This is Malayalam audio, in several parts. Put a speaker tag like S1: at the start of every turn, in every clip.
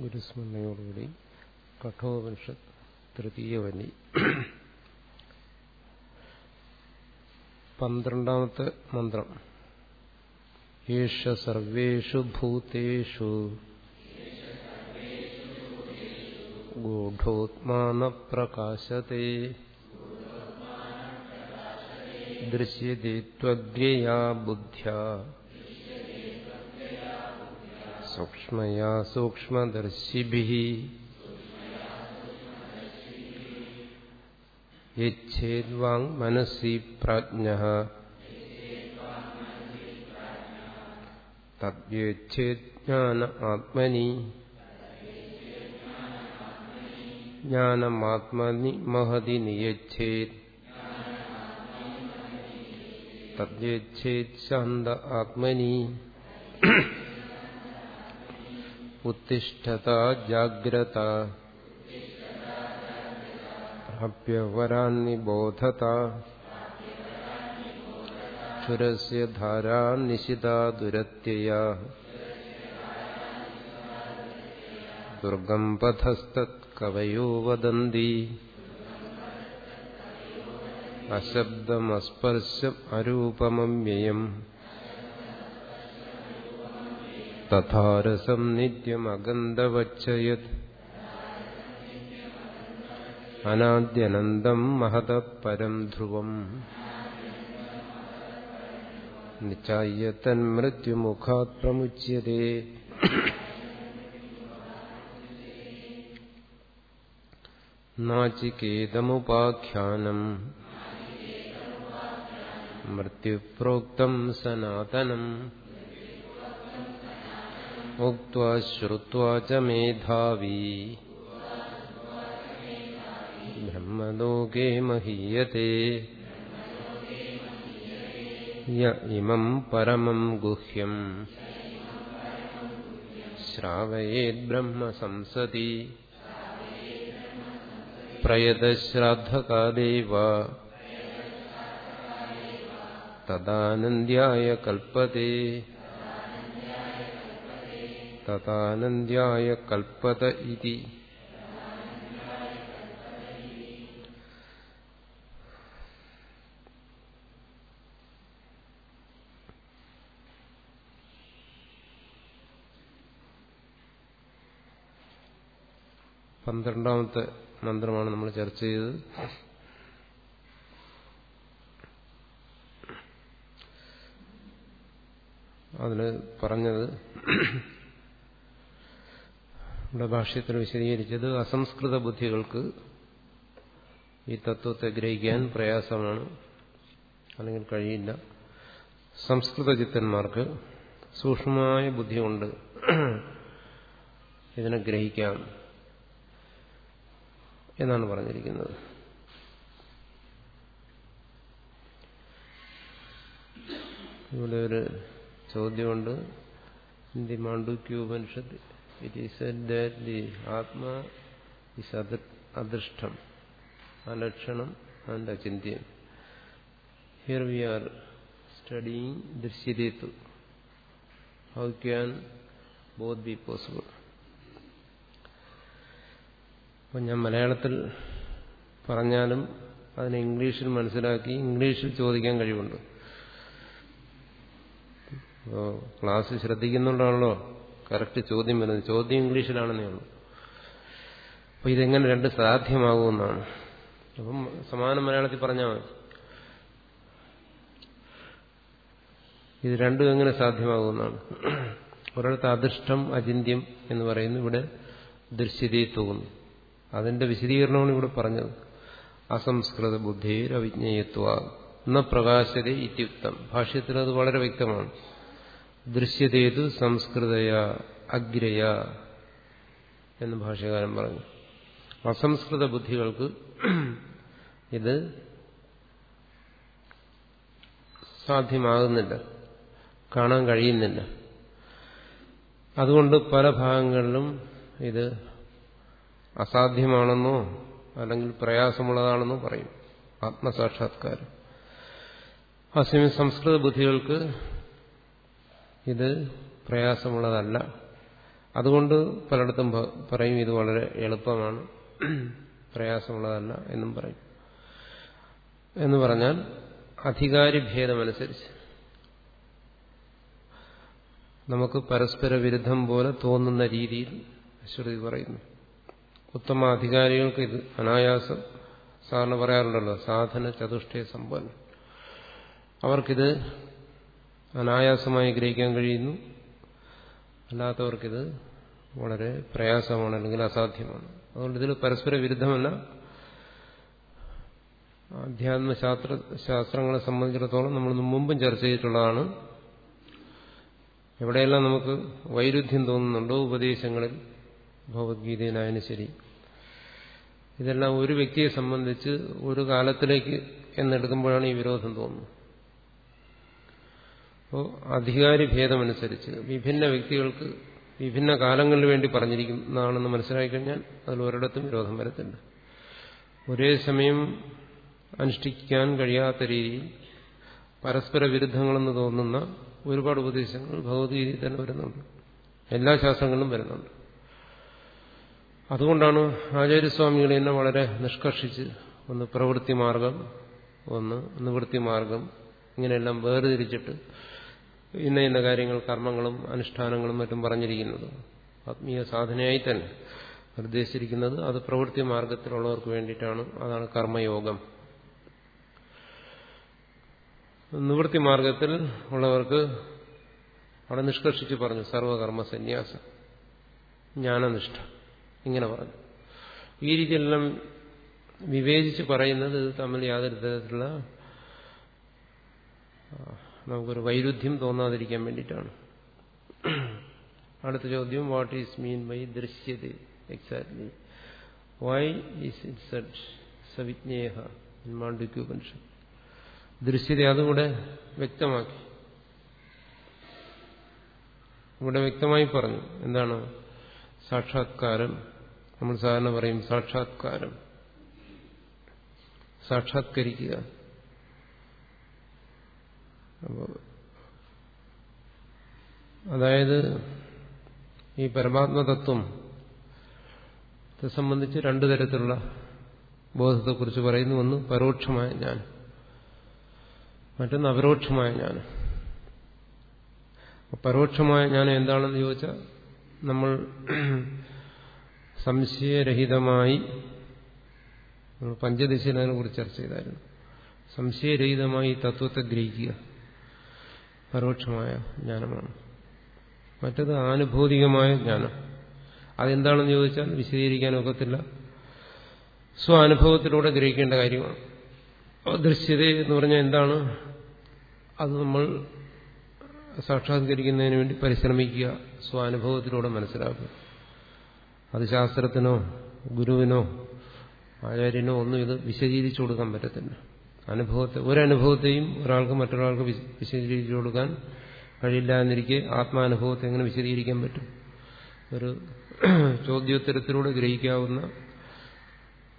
S1: ഗുരുസ്മരണയോടുകൂടി കഠോപനിഷത്ത് തൃതീയ വനി പന്ത്രണ്ടാമത്തെ മന്ത്രം. യേഷ സർവേഷു ഭൂതേഷു. ഗൂഢോത്മാന പ്രകാശത്തെ ദൃശ്യത്തെ ത്വഗ്രയാ ബുദ്ധ്യാ. സൂക്ഷ്മയാ സൂക്ഷ്മദർശിഭിः യച്ഛേദ്വാങ് മനസി പ്രാജ്ഞഃ തദ്യേച്ഛേജ്ഞാന ആത്മനി ജ്ഞാനമാത്മനി മഹതി നിയച്ഛേത് തദ്യേച്ഛേത് ശാന്ത ജാഗ്രത പ്രാപ്യവരാന്നിബോധത ക്ഷുരസ്യ ധാരാ നിശിതാ ദുരത്യയാ ദുർഗം പഥസ്തത് കവയോ വദന്തി അശബ്ദമസ്പർശം അരൂപമമ്യയം തഥാരസം നിത്യമഗന്ധവച്ചയത് അനാദ്യനന്തം മഹത പരം ധ്രുവം നിച്ചായ തന്മൃത്യുമുഖാത് പ്രമുച്യത്തെ നാചികേതമുപാഖ്യാനം മൃത്യുപ്രോക്തം സനാതനം उक्त्वा श्रुत्वा च मेधावी। ब्रह्मलोके महीयते। य इमम् परमम् गुह्यम्। श्रावयेद्ब्रह्मसंसति प्रयतश्राद्धकाले वा तदानन्द्याय कल्पते। തഥാനന്ദ്യായ കൽപ്പത ഇതി. പന്ത്രണ്ടാമത്തെ മന്ത്രമാണ് നമ്മൾ ചർച്ച ചെയ്തത്. അതിന് പറഞ്ഞത് ഇവിടെ ഭാഷ്യത്തിൽ വിശദീകരിച്ചത് അസംസ്കൃത ബുദ്ധികൾക്ക് ഈ തത്വത്തെ ഗ്രഹിക്കാൻ പ്രയാസമാണ്. അല്ലെങ്കിൽ കഴിയില്ല. സംസ്കൃത ചിത്തന്മാർക്ക് സൂക്ഷ്മമായ ബുദ്ധി കൊണ്ട് ഇതിനെ ഗ്രഹിക്കാം എന്നാണ് പറഞ്ഞിരിക്കുന്നത്. ഇവിടെ ഒരു ചോദ്യമുണ്ട്. ഇന്ത്യ മാണ്ഡുക്യോപനിഷത്ത് ഇറ്റ് ഈസ് ആത്മ ഇസ് അദൃഷ്ടം അലക്ഷണം ആൻഡ് അചിന്യം here we are studying ദൃശ്യതേത്തു how can both be possible അപ്പം ഞാൻ മലയാളത്തിൽ പറഞ്ഞാലും അതിനെ ഇംഗ്ലീഷിൽ മനസ്സിലാക്കി ഇംഗ്ലീഷിൽ ചോദിക്കാൻ കഴിവുണ്ട്. ക്ലാസ് ശ്രദ്ധിക്കുന്നുണ്ടാണല്ലോ കറക്റ്റ് ചോദ്യം വരുന്നത് ചോദ്യം ഇംഗ്ലീഷിലാണെന്നേ ഉള്ളൂ. അപ്പൊ ഇതെങ്ങനെ രണ്ട് സാധ്യമാകുമെന്നാണ് അപ്പം സമാനം മലയാളത്തിൽ പറഞ്ഞാൽ മതി. ഇത് രണ്ടും എങ്ങനെ സാധ്യമാകുമെന്നാണ് ഒരിടത്ത് അദൃഷ്ടം അചിന്യം എന്ന് പറയുന്നു. ഇവിടെ ദൃശ്യതയെ തോന്നുന്നു. അതിന്റെ വിശദീകരണമാണ് ഇവിടെ പറഞ്ഞത്. അസംസ്കൃത ബുദ്ധിയിൽ അവിജ്ഞേയത്വ എന്ന പ്രകാശത ഇത്യുക്തം. ഭാഷ്യത്തിൽ അത് വളരെ വ്യക്തമാണ്. ദൃശ്യതേതു സംസ്കൃതയ അഗ്രയ എന്ന് ഭാഷകാരൻ പറഞ്ഞു. അസംസ്കൃത ബുദ്ധികൾക്ക് ഇത് സാധ്യമാകുന്നില്ല കാണാൻ കഴിയുന്നില്ല. അതുകൊണ്ട് പല ഭാഗങ്ങളിലും ഇത് അസാധ്യമാണെന്നോ അല്ലെങ്കിൽ പ്രയാസമുള്ളതാണെന്നോ പറയും ആത്മസാക്ഷാത്കാരം. അസമയം സംസ്കൃത ബുദ്ധികൾക്ക് ഇത് പ്രയാസമുള്ളതല്ല. അതുകൊണ്ട് പലയിടത്തും പറയും ഇത് വളരെ എളുപ്പമാണ്. പ്രയാസമുള്ളതല്ല എന്നും പറയും. എന്ന് പറഞ്ഞാൽ അധികാരി ഭേദമനുസരിച്ച് നമുക്ക് പരസ്പര വിരുദ്ധം പോലെ തോന്നുന്ന രീതിയിൽ ശ്രുതി പറയുന്നു. ഉത്തമ അധികാരികൾക്ക് ഇത് അനായാസം സാറിന് പറയാറുണ്ടല്ലോ സാധന ചതുഷ്ടയ സമ്പന്നം അവർക്കിത് അനായാസമായി ഗ്രഹിക്കാൻ കഴിയുന്നു. അല്ലാത്തവർക്കിത് വളരെ പ്രയാസമാണ് അല്ലെങ്കിൽ അസാധ്യമാണ്. അതുകൊണ്ട് ഇതിൽ പരസ്പര വിരുദ്ധമല്ല. ആധ്യാത്മശാസ്ത്ര ശാസ്ത്രങ്ങളെ സംബന്ധിച്ചിടത്തോളം നമ്മൾ മുമ്പും ചർച്ച ചെയ്തിട്ടുള്ളതാണ്. എവിടെയെല്ലാം നമുക്ക് വൈരുദ്ധ്യം തോന്നുന്നുണ്ടോ ഉപദേശങ്ങളിൽ ഭഗവത്ഗീതയിലായാലും ശരി. ഇതെല്ലാം ഒരു വ്യക്തിയെ സംബന്ധിച്ച് ഒരു കാലത്തിലേക്ക് എന്നെടുക്കുമ്പോഴാണ് ഈ വിരോധം തോന്നുന്നത്. അപ്പോൾ അധികാരി ഭേദമനുസരിച്ച് വിഭിന്ന വ്യക്തികൾക്ക് വിഭിന്ന കാലങ്ങളിൽ വേണ്ടി പറഞ്ഞിരിക്കുന്നതാണെന്ന് മനസ്സിലാക്കി കഴിഞ്ഞാൽ അതിൽ ഒരിടത്തും വിരോധം വരത്തില്ല. ഒരേ സമയം അനുഷ്ഠിക്കാൻ കഴിയാത്ത രീതിയിൽ പരസ്പര വിരുദ്ധങ്ങളെന്ന് തോന്നുന്ന ഒരുപാട് ഉപദേശങ്ങൾ ഭഗവത്ഗീതയിൽ തന്നെ വരുന്നുണ്ട്. എല്ലാ ശാസ്ത്രങ്ങളിലും വരുന്നുണ്ട്. അതുകൊണ്ടാണ് ആചാര്യസ്വാമികൾ എന്നെ വളരെ നിഷ്കർഷിച്ച് ഒന്ന് പ്രവൃത്തി മാർഗം ഒന്ന് നിവൃത്തി മാർഗം ഇങ്ങനെയെല്ലാം വേർതിരിച്ചിട്ട് ഇന്ന ഇന്ന കാര്യങ്ങൾ കർമ്മങ്ങളും അനുഷ്ഠാനങ്ങളും മറ്റും പറഞ്ഞിരിക്കുന്നത്. ആത്മീയ സാധനയായി തന്നെ നിർദ്ദേശിച്ചിരിക്കുന്നത് അത് പ്രവൃത്തി മാർഗത്തിലുള്ളവർക്ക് വേണ്ടിയിട്ടാണ്. അതാണ് കർമ്മയോഗം. നിവൃത്തി മാർഗത്തിൽ ഉള്ളവർക്ക് അവിടെ നിഷ്കർഷിച്ച് പറഞ്ഞു സർവകർമ്മ സന്യാസം ജ്ഞാനനിഷ്ഠ ഇങ്ങനെ പറഞ്ഞു. ഈ രീതിയിലെല്ലാം വിവേചിച്ച് പറയുന്നത് തമ്മിൽ യാതൊരു തരത്തിലുള്ള നമുക്കൊരു വൈരുദ്ധ്യം തോന്നാതിരിക്കാൻ വേണ്ടിയിട്ടാണ്. അടുത്ത ചോദ്യം വാട്ട് ഈസ് മീൻ ബൈ ദൃശ്യത? എക്സാക്ട്ലി വൈ ഈസ് ഇറ്റ് സവിജ്ഞേഹ. സവിജ്ഞേയ മാണ്ഡ്വിക്യോപനിഷത്ത് ദൃശ്യത അതുകൂടെ വ്യക്തമാക്കി. ഇവിടെ വ്യക്തമായി പറഞ്ഞു. എന്താണ്? സാക്ഷാത്കാരം. നമ്മൾ സാധാരണ പറയും സാക്ഷാത്കാരം. സാക്ഷാത്കരിക്കുക. അതായത് ഈ പരമാത്മതത്വം സംബന്ധിച്ച് രണ്ടു തരത്തിലുള്ള ബോധത്തെക്കുറിച്ച് പറയുന്നു. ഒന്ന് പരോക്ഷമായ ജ്ഞാനം. മറ്റൊന്ന് അപരോക്ഷമായ ജ്ഞാനം. പരോക്ഷമായ ജ്ഞാനം എന്താണെന്ന് ചോദിച്ചാൽ നമ്മൾ സംശയരഹിതമായി പഞ്ചദശയിൽ അതിനെക്കുറിച്ച് ചർച്ച ചെയ്തായിരുന്നു. സംശയരഹിതമായി തത്വത്തെ ഗ്രഹിക്കുക. പരോക്ഷമായ ജ്ഞാനമാണ്. മറ്റത് ആനുഭൂതികമായ ജ്ഞാനം. അതെന്താണെന്ന് ചോദിച്ചാൽ വിശദീകരിക്കാൻ ഒക്കത്തില്ല. സ്വാനുഭവത്തിലൂടെ ഗ്രഹിക്കേണ്ട കാര്യമാണ്. ദൃശ്യത എന്ന് പറഞ്ഞാൽ എന്താണ്? അത് നമ്മൾ സാക്ഷാത്കരിക്കുന്നതിന് വേണ്ടി പരിശ്രമിക്കുക സ്വാനുഭവത്തിലൂടെ മനസ്സിലാക്കുക. അത് ശാസ്ത്രത്തിനോ ഗുരുവിനോ ആചാര്യനോ ഒന്നും ഇത് വിശദീകരിച്ചു കൊടുക്കാൻ പറ്റത്തില്ല. അനുഭവത്തെ ഒരനുഭവത്തെയും ഒരാൾക്ക് മറ്റൊരാൾക്ക് വിശദീകരിച്ചു കൊടുക്കാൻ കഴിയില്ല എന്നിരിക്കെ ആത്മാനുഭവത്തെ എങ്ങനെ വിശദീകരിക്കാൻ പറ്റും? ഒരു ചോദ്യോത്തരത്തിലൂടെ ഗ്രഹിക്കാവുന്ന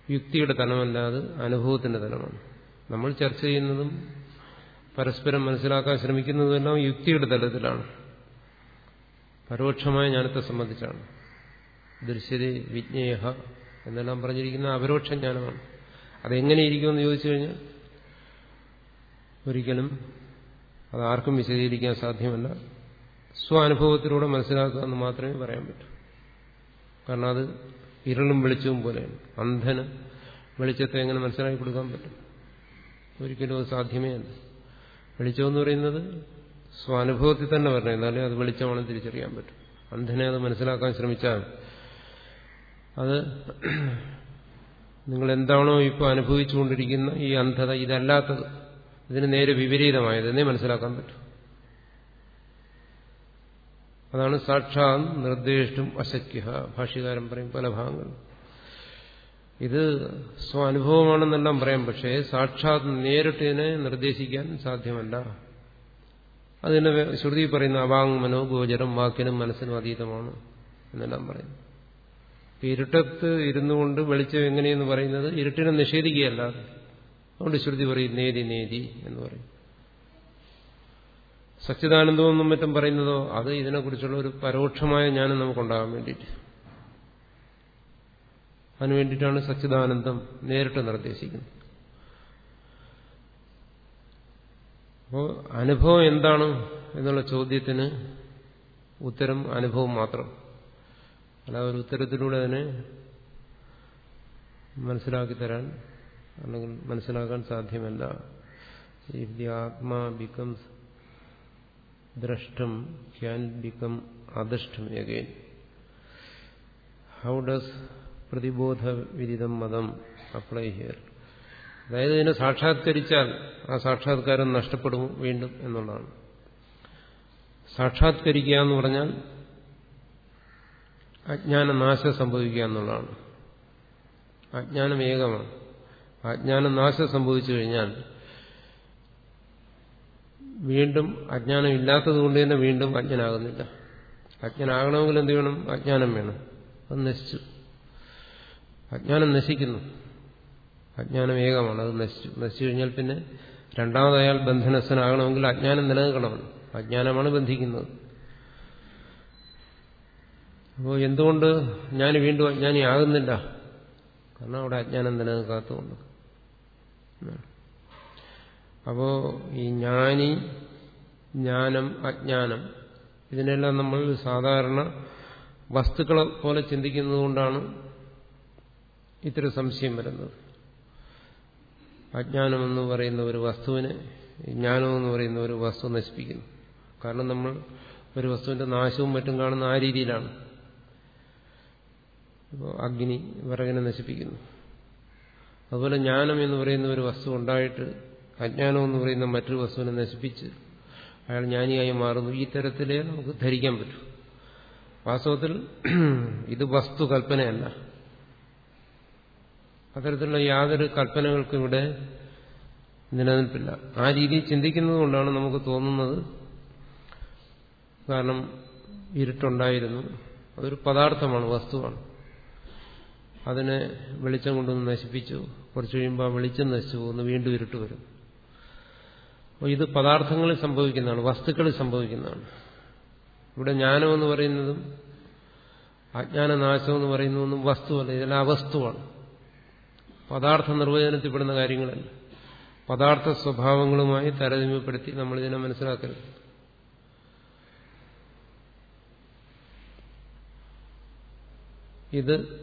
S1: യുക്തിയുടെ തലമല്ലാതെ അനുഭവത്തിന്റെ തലമാണ്. നമ്മൾ ചർച്ച ചെയ്യുന്നതും പരസ്പരം മനസ്സിലാക്കാൻ ശ്രമിക്കുന്നതെല്ലാം യുക്തിയുടെ തലത്തിലാണ്. പരോക്ഷമായ ജ്ഞാനത്തെ സംബന്ധിച്ചാണ്. ദൃശ്യത വിജ്ഞേയ എന്നെല്ലാം പറഞ്ഞിരിക്കുന്ന അപരോക്ഷ ജ്ഞാനമാണ്. അതെങ്ങനെയിരിക്കുമെന്ന് ചോദിച്ചു കഴിഞ്ഞാൽ ഒരിക്കലും അത് ആർക്കും വിശദീകരിക്കാൻ സാധ്യമല്ല. സ്വാനുഭവത്തിലൂടെ മനസ്സിലാക്കുക എന്ന് മാത്രമേ പറയാൻ പറ്റൂ. കാരണം അത് ഇരുളും വെളിച്ചവും പോലെയാണ്. അന്ധന് വെളിച്ചത്തെ എങ്ങനെ മനസ്സിലാക്കി കൊടുക്കാൻ പറ്റും? ഒരിക്കലും അത് സാധ്യമേ അല്ല. വെളിച്ചം എന്ന് പറയുന്നത് സ്വാനുഭവത്തിൽ തന്നെ വരണം. എന്നാലേ അത് വെളിച്ചമാണെന്ന് തിരിച്ചറിയാൻ പറ്റും. അന്ധനെ അത് മനസ്സിലാക്കാൻ ശ്രമിച്ചാൽ അത് നിങ്ങൾ എന്താണോ ഇപ്പോൾ അനുഭവിച്ചുകൊണ്ടിരിക്കുന്ന ഈ അന്ധത ഇതല്ലാത്തത് ഇതിന് നേരെ വിപരീതമായതെന്നേ മനസ്സിലാക്കാൻ പറ്റും. അതാണ് സാക്ഷാ നിർദ്ദേശിച്ചും അശക്യ ഭാഷ്യകാരൻ പറയും പല ഭാഗങ്ങളും. ഇത് സ്വാനുഭവമാണെന്നെല്ലാം പറയാം പക്ഷേ സാക്ഷാത് നേരിട്ട് ഇതിനെ നിർദ്ദേശിക്കാൻ സാധ്യമല്ല. അതിനെ ശ്രുതി പറയുന്ന അവാങ് മനോ ഗോചരം വാക്കിനും മനസ്സിനും അതീതമാണ് എന്നെല്ലാം പറയുന്നു ഇരുട്ടത്ത് ഇരുന്നുകൊണ്ട് വെളിച്ചം എങ്ങനെയെന്ന് പറയുന്നത് ഇരുട്ടിനെ നിഷേധിക്കുകയല്ല അതുകൊണ്ട് ശ്രുതി പറയും നേതി നേതി എന്ന് പറയും. സച്ചിദാനന്ദവും മറ്റും പറയുന്നതോ അത് ഇതിനെക്കുറിച്ചുള്ള ഒരു പരോക്ഷമായ ജ്ഞാനം നമുക്കുണ്ടാകാൻ വേണ്ടിയിട്ട്. അതിനു വേണ്ടിയിട്ടാണ് സച്ചിദാനന്ദം നേരിട്ട് നിർദ്ദേശിക്കുന്നത്. അപ്പോൾ അനുഭവം എന്താണ് എന്നുള്ള ചോദ്യത്തിന് ഉത്തരം അനുഭവം മാത്രം. അല്ല ഒരു ഉത്തരത്തിലൂടെ അതിനെ മനസ്സിലാക്കി തരാൻ അല്ലെങ്കിൽ മനസ്സിലാക്കാൻ സാധ്യമല്ല. ഇഫ് ദ്രഷ്ടം ക്യാൻ ബിക്കം അദൃഷ്ടം എഗെയിൻ ഹൗ ഡസ് പ്രതിബോധ മതം അപ്ലൈ ഹിയർ അതായത് ഇതിനെ സാക്ഷാത്കരിച്ചാൽ ആ സാക്ഷാത്കാരം നഷ്ടപ്പെടും വീണ്ടും എന്നുള്ളതാണ്. സാക്ഷാത്കരിക്കുക എന്ന് പറഞ്ഞാൽ അജ്ഞാനനാശം സംഭവിക്കുക എന്നുള്ളതാണ്. അജ്ഞാനം ഏകമാണ്. അജ്ഞാനനാശം സംഭവിച്ചു കഴിഞ്ഞാൽ വീണ്ടും അജ്ഞാനം ഇല്ലാത്തത് കൊണ്ട് തന്നെ വീണ്ടും അജ്ഞനാകുന്നില്ല. അജ്ഞനാകണമെങ്കിൽ എന്ത് വേണം? അജ്ഞാനം വേണം. അത് നശിച്ചു. അജ്ഞാനം നശിക്കുന്നു. അജ്ഞാനം ഏകമാണ്. അത് നശിച്ചു. നശിച്ചു കഴിഞ്ഞാൽ പിന്നെ രണ്ടാമതയാൽ ബന്ധനസ്ഥനാകണമെങ്കിൽ അജ്ഞാനം നിലനിൽക്കണമെന്ന് അജ്ഞാനമാണ് ബന്ധിക്കുന്നത്. അപ്പോൾ എന്തുകൊണ്ട് ഞാൻ വീണ്ടും അജ്ഞാനി ആകുന്നില്ല കാരണം അവിടെ അജ്ഞാനം നിലനിൽക്കാത്തതുകൊണ്ട്. അപ്പോ ഈ ജ്ഞാനി ജ്ഞാനം അജ്ഞാനം ഇതിനെല്ലാം നമ്മൾ സാധാരണ വസ്തുക്കളെ പോലെ ചിന്തിക്കുന്നതുകൊണ്ടാണ് ഇത്തരം സംശയം വരുന്നത്. അജ്ഞാനമെന്ന് പറയുന്ന ഒരു വസ്തുവിനെ ജ്ഞാനമെന്ന് പറയുന്ന ഒരു വസ്തു നശിപ്പിക്കുന്നു. കാരണം നമ്മൾ ഒരു വസ്തുവിന്റെ നാശവും മറ്റും കാണുന്ന ആ രീതിയിലാണ്. അഗ്നി വിറകിനെ നശിപ്പിക്കുന്നു. അതുപോലെ ജ്ഞാനം എന്ന് പറയുന്ന ഒരു വസ്തു ഉണ്ടായിട്ട് അജ്ഞാനം എന്ന് പറയുന്ന മറ്റൊരു വസ്തുവിനെ നശിപ്പിച്ച് അയാൾ ജ്ഞാനിയായി മാറുന്നു. ഈ തരത്തിലേ നമുക്ക് ധരിക്കാൻ പറ്റൂ. വാസ്തവത്തിൽ ഇത് വസ്തു കൽപ്പനയല്ല. അത്തരത്തിലുള്ള യാതൊരു കൽപ്പനകൾക്കും ഇവിടെ നിലനിൽപ്പില്ല. ആ രീതിയിൽ ചിന്തിക്കുന്നത് കൊണ്ടാണ് നമുക്ക് തോന്നുന്നത്. കാരണം ഇരുട്ടുണ്ടായിരുന്നു. അതൊരു പദാർത്ഥമാണ് വസ്തുവാണ്. അതിനെ വെളിച്ചം കൊണ്ടൊന്ന് നശിപ്പിച്ചു. കുറച്ച് കഴിയുമ്പോൾ ആ വെളിച്ചം നശിച്ചു പോകുന്നു വീണ്ടും ഇരുട്ട് വരും. അപ്പോൾ ഇത് പദാർത്ഥങ്ങളിൽ സംഭവിക്കുന്നതാണ്. വസ്തുക്കളിൽ സംഭവിക്കുന്നതാണ്. ഇവിടെ ജ്ഞാനമെന്ന് പറയുന്നതും അജ്ഞാനനാശം എന്ന് പറയുന്നതൊന്നും വസ്തുവല്ല. ഇതെല്ലാം അവസ്തുവാണ്. പദാർത്ഥ നിർവചനത്തിൽപ്പെടുന്ന കാര്യങ്ങളല്ല. പദാർത്ഥ സ്വഭാവങ്ങളുമായി താരതമ്യപ്പെടുത്തി നമ്മൾ ഇതിനെ മനസ്സിലാക്കരുത്. ഇത്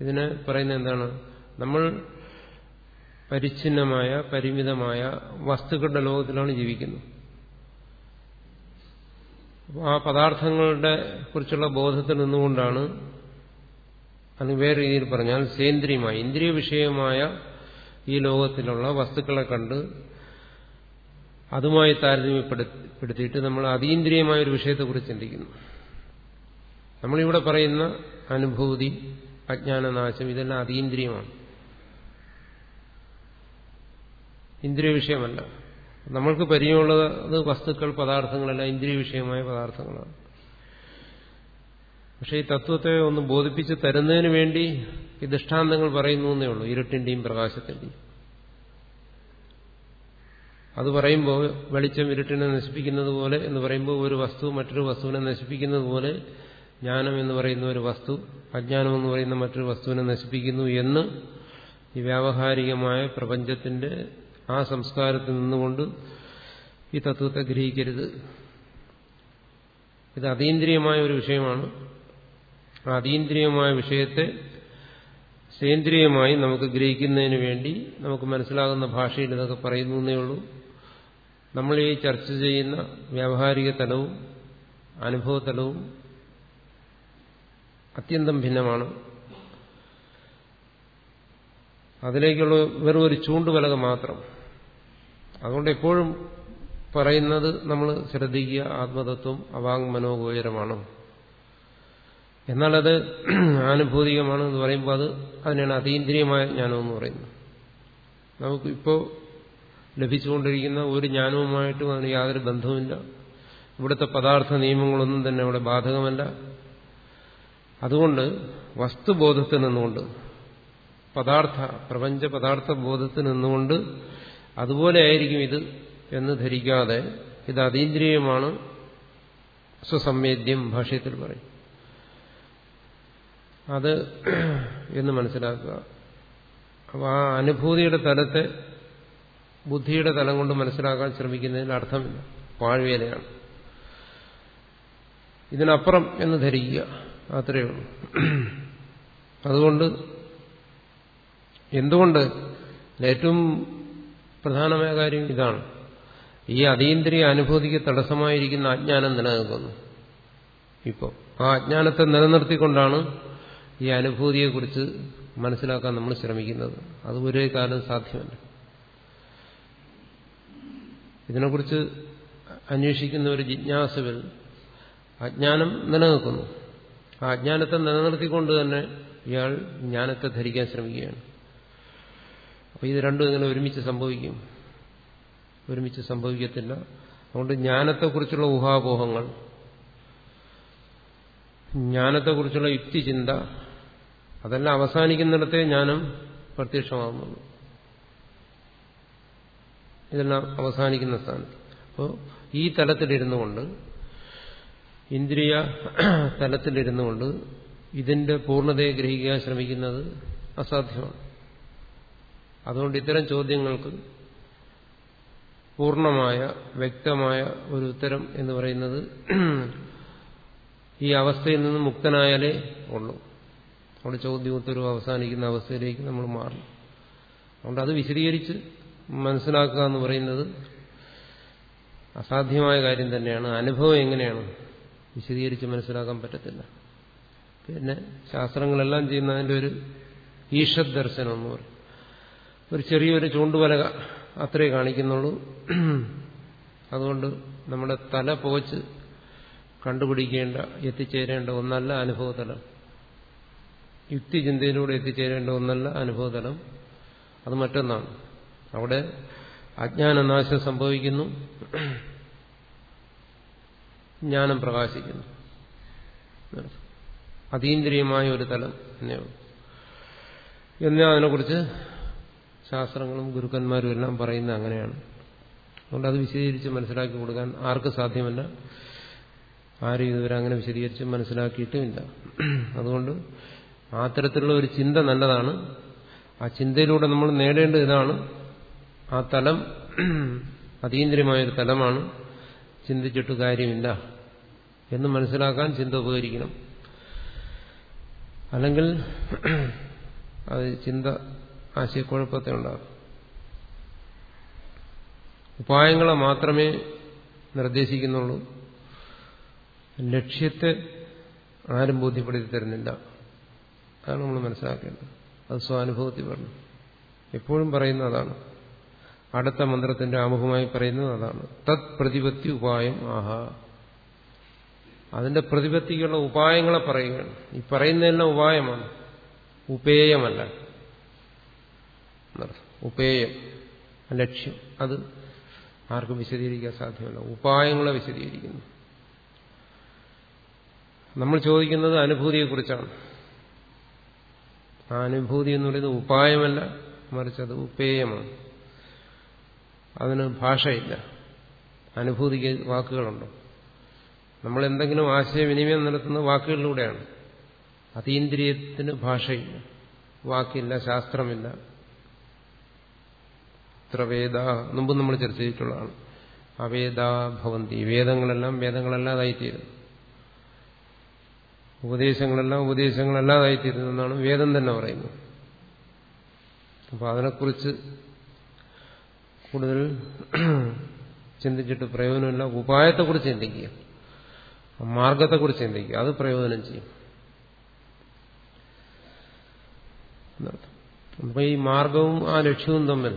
S1: ഇതിനെ പറയുന്നത് എന്താണ്? നമ്മൾ പരിച്ഛിന്നമായ പരിമിതമായ വസ്തുക്കളുടെ ലോകത്തിലാണ് ജീവിക്കുന്നത്. ആ പദാർത്ഥങ്ങളുടെ കുറിച്ചുള്ള ബോധത്തിൽ നിന്നുകൊണ്ടാണ് അല്ലെങ്കിൽ വേറെ രീതിയിൽ പറഞ്ഞാൽ സേന്ദ്രിയമായ ഇന്ദ്രിയ വിഷയമായ ഈ ലോകത്തിലുള്ള വസ്തുക്കളെ കണ്ട് അതുമായി താരതമ്യപ്പെടുത്തിയിട്ട് നമ്മൾ അതീന്ദ്രിയമായ ഒരു വിഷയത്തെക്കുറിച്ച് ചിന്തിക്കുന്നു. നമ്മളിവിടെ പറയുന്ന അനുഭൂതി അജ്ഞാനനാശം ഇതെല്ലാം അതീന്ദ്രിയമാണ്. ഇന്ദ്രിയ വിഷയമല്ല. നമ്മൾക്ക് പരിചയമുള്ളത് വസ്തുക്കൾ പദാർത്ഥങ്ങളല്ല. ഇന്ദ്രിയ വിഷയമായ പദാർത്ഥങ്ങളാണ്. പക്ഷേ ഈ തത്വത്തെ ഒന്ന് ബോധിപ്പിച്ച് തരുന്നതിന് വേണ്ടി ഈ ദൃഷ്ടാന്തങ്ങൾ പറയുന്നു എന്നേ ഉള്ളൂ ഇരുട്ടിന്റെയും പ്രകാശത്തിന്റെയും. അത് പറയുമ്പോൾ വെളിച്ചം ഇരുട്ടിനെ നശിപ്പിക്കുന്നത് പോലെ എന്ന് പറയുമ്പോൾ ഒരു വസ്തു മറ്റൊരു വസ്തുവിനെ നശിപ്പിക്കുന്നത് പോലെ ജ്ഞാനം എന്ന് പറയുന്ന ഒരു വസ്തു അജ്ഞാനം എന്ന് പറയുന്ന മറ്റൊരു വസ്തുവിനെ നശിപ്പിക്കുന്നു എന്ന് ഈ വ്യാവഹാരികമായ പ്രപഞ്ചത്തിന്റെ ആ സംസ്കാരത്തിൽ നിന്നുകൊണ്ട് ഈ തത്വത്തെ ഗ്രഹിക്കരുത്. ഇത് അതീന്ദ്രിയമായ ഒരു വിഷയമാണ്. ആ അതീന്ദ്രിയമായ വിഷയത്തെ സേന്ദ്രിയമായി നമുക്ക് ഗ്രഹിക്കുന്നതിന് വേണ്ടി നമുക്ക് മനസ്സിലാകുന്ന ഭാഷയിൽ ഇതൊക്കെ പറയുന്നു എന്നേ ഉള്ളൂ. നമ്മൾ ഈ ചർച്ച ചെയ്യുന്ന വ്യാവഹാരിക തലവും അനുഭവതലവും അത്യന്തം ഭിന്നമാണ്. അതിലേക്കുള്ള വെറും ഒരു ചൂണ്ടുവലക മാത്രം. അതുകൊണ്ട് എപ്പോഴും പറയുന്നത് നമ്മൾ ശ്രദ്ധിക്കുക ആത്മതത്വം അവാങ് മനോഗോചരമാണ്. എന്നാൽ അത് ആനുഭൂതികമാണ് എന്ന് പറയുമ്പോൾ അത് അതിനാണ് അതീന്ദ്രിയമായ ജ്ഞാനം എന്ന് പറയുന്നത്. നമുക്ക് ഇപ്പോൾ ലഭിച്ചുകൊണ്ടിരിക്കുന്ന ഒരു ജ്ഞാനവുമായിട്ടും അതിന് യാതൊരു ബന്ധവുമില്ല. ഇവിടുത്തെ പദാർത്ഥ നിയമങ്ങളൊന്നും തന്നെ അവിടെ ബാധകമല്ല. അതുകൊണ്ട് വസ്തുബോധത്തിൽ നിന്നുകൊണ്ട് പദാർത്ഥ പ്രപഞ്ച പദാർത്ഥ ബോധത്തിൽ നിന്നുകൊണ്ട് അതുപോലെ ആയിരിക്കും ഇത് എന്ന് ധരിക്കാതെ ഇത് അതീന്ദ്രിയമാണ് സ്വസംവേദ്യം ഭാഷയത്തിൽ പറയും. അത് എന്ന് മനസ്സിലാക്കുക. അപ്പോൾ ആ അനുഭൂതിയുടെ തലത്തെ ബുദ്ധിയുടെ തലം കൊണ്ട് മനസ്സിലാക്കാൻ ശ്രമിക്കുന്നതിന് അർത്ഥമില്ല. പാഴ്വേലയാണ്. ഇതിനപ്പുറം എന്ന് ധരിക്കുക. അത്രയേ ഉള്ളൂ. അതുകൊണ്ട് എന്തുകൊണ്ട് ഏറ്റവും പ്രധാനമായ കാര്യം ഇതാണ്? ഈ അതീന്ദ്രിയ അനുഭൂതിക്ക് തടസ്സമായിരിക്കുന്ന അജ്ഞാനം നിലനിൽക്കുന്നു. ഇപ്പോൾ ആ അജ്ഞാനത്തെ നിലനിർത്തിക്കൊണ്ടാണ് ഈ അനുഭൂതിയെക്കുറിച്ച് മനസ്സിലാക്കാൻ നമ്മൾ ശ്രമിക്കുന്നത്. അത് ഒരേ കാലം സാധ്യമല്ല. ഇതിനെക്കുറിച്ച് അന്വേഷിക്കുന്ന ഒരു ജിജ്ഞാസുവിൽ അജ്ഞാനം നിലനിൽക്കുന്നു. ആ അജ്ഞാനത്തെ നിലനിർത്തിക്കൊണ്ട് തന്നെ ഇയാൾ ജ്ഞാനത്തെ ധരിക്കാൻ ശ്രമിക്കുകയാണ്. അപ്പോൾ ഇത് രണ്ടും ഇങ്ങനെ ഒരുമിച്ച് സംഭവിക്കും. ഒരുമിച്ച് സംഭവിക്കത്തില്ല. അതുകൊണ്ട് ജ്ഞാനത്തെക്കുറിച്ചുള്ള ഊഹാപോഹങ്ങൾ ജ്ഞാനത്തെക്കുറിച്ചുള്ള യുക്തിചിന്ത അതെല്ലാം അവസാനിക്കുന്നിടത്തെ ജ്ഞാനം പ്രത്യക്ഷമാകുന്നുള്ളൂ ഇതെല്ലാം അവസാനിക്കുന്ന സ്ഥാനത്ത്. അപ്പോൾ ഈ തലത്തിലിരുന്നു കൊണ്ട് ഇന്ദ്രിയ തലത്തിലിരുന്നു കൊണ്ട് ഇതിന്റെ പൂർണതയെ ഗ്രഹിക്കാൻ ശ്രമിക്കുന്നത് അസാധ്യമാണ്. അതുകൊണ്ട് ഇത്തരം ചോദ്യങ്ങൾക്ക് പൂർണമായ വ്യക്തമായ ഒരു ഉത്തരം എന്ന് പറയുന്നത് ഈ അവസ്ഥയിൽ നിന്ന് മുക്തനായാലേ ഉള്ളൂ. അവിടെ ചോദ്യോത്തരവ് അവസാനിക്കുന്ന അവസ്ഥയിലേക്ക് നമ്മൾ മാറണം അതുകൊണ്ട് അത് വിശദീകരിച്ച് മനസ്സിലാക്കുക എന്ന് പറയുന്നത് അസാധ്യമായ കാര്യം തന്നെയാണ്. അനുഭവം എങ്ങനെയാണ്? വിശദീകരിച്ച് മനസ്സിലാക്കാൻ പറ്റത്തില്ല. പിന്നെ ശാസ്ത്രങ്ങളെല്ലാം ചെയ്യുന്ന അതിന്റെ ഒരു ഈഷത് ദർശനം എന്ന് പറയും. ഒരു ചെറിയൊരു ചൂണ്ടുവല അത്രേ കാണിക്കുന്നുള്ളൂ. അതുകൊണ്ട് നമ്മുടെ തല പോച്ച് കണ്ടുപിടിക്കേണ്ട എത്തിച്ചേരേണ്ട ഒന്നല്ല അനുഭവതലം. യുക്തിചിന്തയിലൂടെ എത്തിച്ചേരേണ്ട ഒന്നല്ല അനുഭവതലം. അത് മറ്റൊന്നാണ്. അവിടെ അജ്ഞാനനാശം സംഭവിക്കുന്നു. ജ്ഞാനം പ്രകാശിക്കുന്നു. അതീന്ദ്രിയമായ ഒരു തലം തന്നെയാണ് എന്നാ അതിനെക്കുറിച്ച് ശാസ്ത്രങ്ങളും ഗുരുക്കന്മാരും എല്ലാം പറയുന്നത് അങ്ങനെയാണ്. അതുകൊണ്ട് അത് വിശദീകരിച്ച് മനസ്സിലാക്കി കൊടുക്കാൻ ആർക്ക് സാധ്യമല്ല. ആരും ഇതുവരെ അങ്ങനെ വിശദീകരിച്ച് മനസ്സിലാക്കിയിട്ടുമില്ല. അതുകൊണ്ട് ആ തരത്തിലുള്ള ഒരു ചിന്ത നല്ലതാണ്. ആ ചിന്തയിലൂടെ നമ്മൾ നേടേണ്ടത് ഇതാണ്. ആ തലം അതീന്ദ്രിയമായൊരു തലമാണ്. ചിന്തിച്ചിട്ട് കാര്യമില്ല എന്ന് മനസ്സിലാക്കാൻ ചിന്ത ഉപകരിക്കണം. അല്ലെങ്കിൽ അത് ചിന്ത ആശയക്കുഴപ്പത്തെ ഉണ്ടാകും ഉപായങ്ങളെ മാത്രമേ നിർദ്ദേശിക്കുന്നുള്ളൂ. ലക്ഷ്യത്തെ ആരും ബോധ്യപ്പെടുത്തി തരുന്നില്ല. അതാണ് നമ്മൾ മനസ്സിലാക്കേണ്ടത്. അത് സ്വാനുഭവത്തിൽ പറഞ്ഞു എപ്പോഴും പറയുന്ന അതാണ് അടുത്ത മന്ത്രത്തിന്റെ ആമുഖമായി പറയുന്നത് അതാണ്. തത് പ്രതിപത്തി ഉപായം ആഹാ. അതിന്റെ പ്രതിപത്തിക്കുള്ള ഉപായങ്ങളെ പറയുകയാണ്. ഈ പറയുന്നതെല്ലാം ഉപായമാണ്. ഉപേയമല്ല. ഉപേയം. ലക്ഷ്യം. അത് ആർക്കും വിശദീകരിക്കാൻ സാധ്യമല്ല. ഉപായങ്ങളെ വിശദീകരിക്കുന്നു. നമ്മൾ ചോദിക്കുന്നത് അനുഭൂതിയെക്കുറിച്ചാണ്. ആ അനുഭൂതി എന്ന് പറയുന്നത് ഉപായമല്ല മറിച്ച് അത് ഉപേയമാണ്. അതിന് ഭാഷയില്ല. അനുഭൂതിക്ക് വാക്കുകളുണ്ടോ. നമ്മൾ എന്തെങ്കിലും ആശയവിനിമയം നടത്തുന്ന വാക്കുകളിലൂടെയാണ്. അതീന്ദ്രിയത്തിന് ഭാഷയില്ല. വാക്കില്ല ശാസ്ത്രമില്ല. ഇത്ര വേദ മുമ്പ് നമ്മൾ ചർച്ച ചെയ്തിട്ടുള്ളതാണ്. അവേദ ഭവന്തി. വേദങ്ങളെല്ലാം വേദങ്ങളല്ലാതായിത്തീരുന്നു ഉപദേശങ്ങളെല്ലാം ഉപദേശങ്ങളല്ലാതായിത്തീരുന്നു എന്നാണ് വേദം തന്നെ പറയുന്നത്. അപ്പോൾ അതിനെക്കുറിച്ച് കൂടുതൽ ചിന്തിച്ചിട്ട് പ്രയോജനമില്ല. ഉപായത്തെക്കുറിച്ച് ചിന്തിക്കുക. മാർഗത്തെക്കുറിച്ച് ചിന്തിക്കുക. അത് പ്രയോജനം ചെയ്യും. അപ്പൊ ഈ മാർഗവും ആ ലക്ഷ്യവും തമ്മിൽ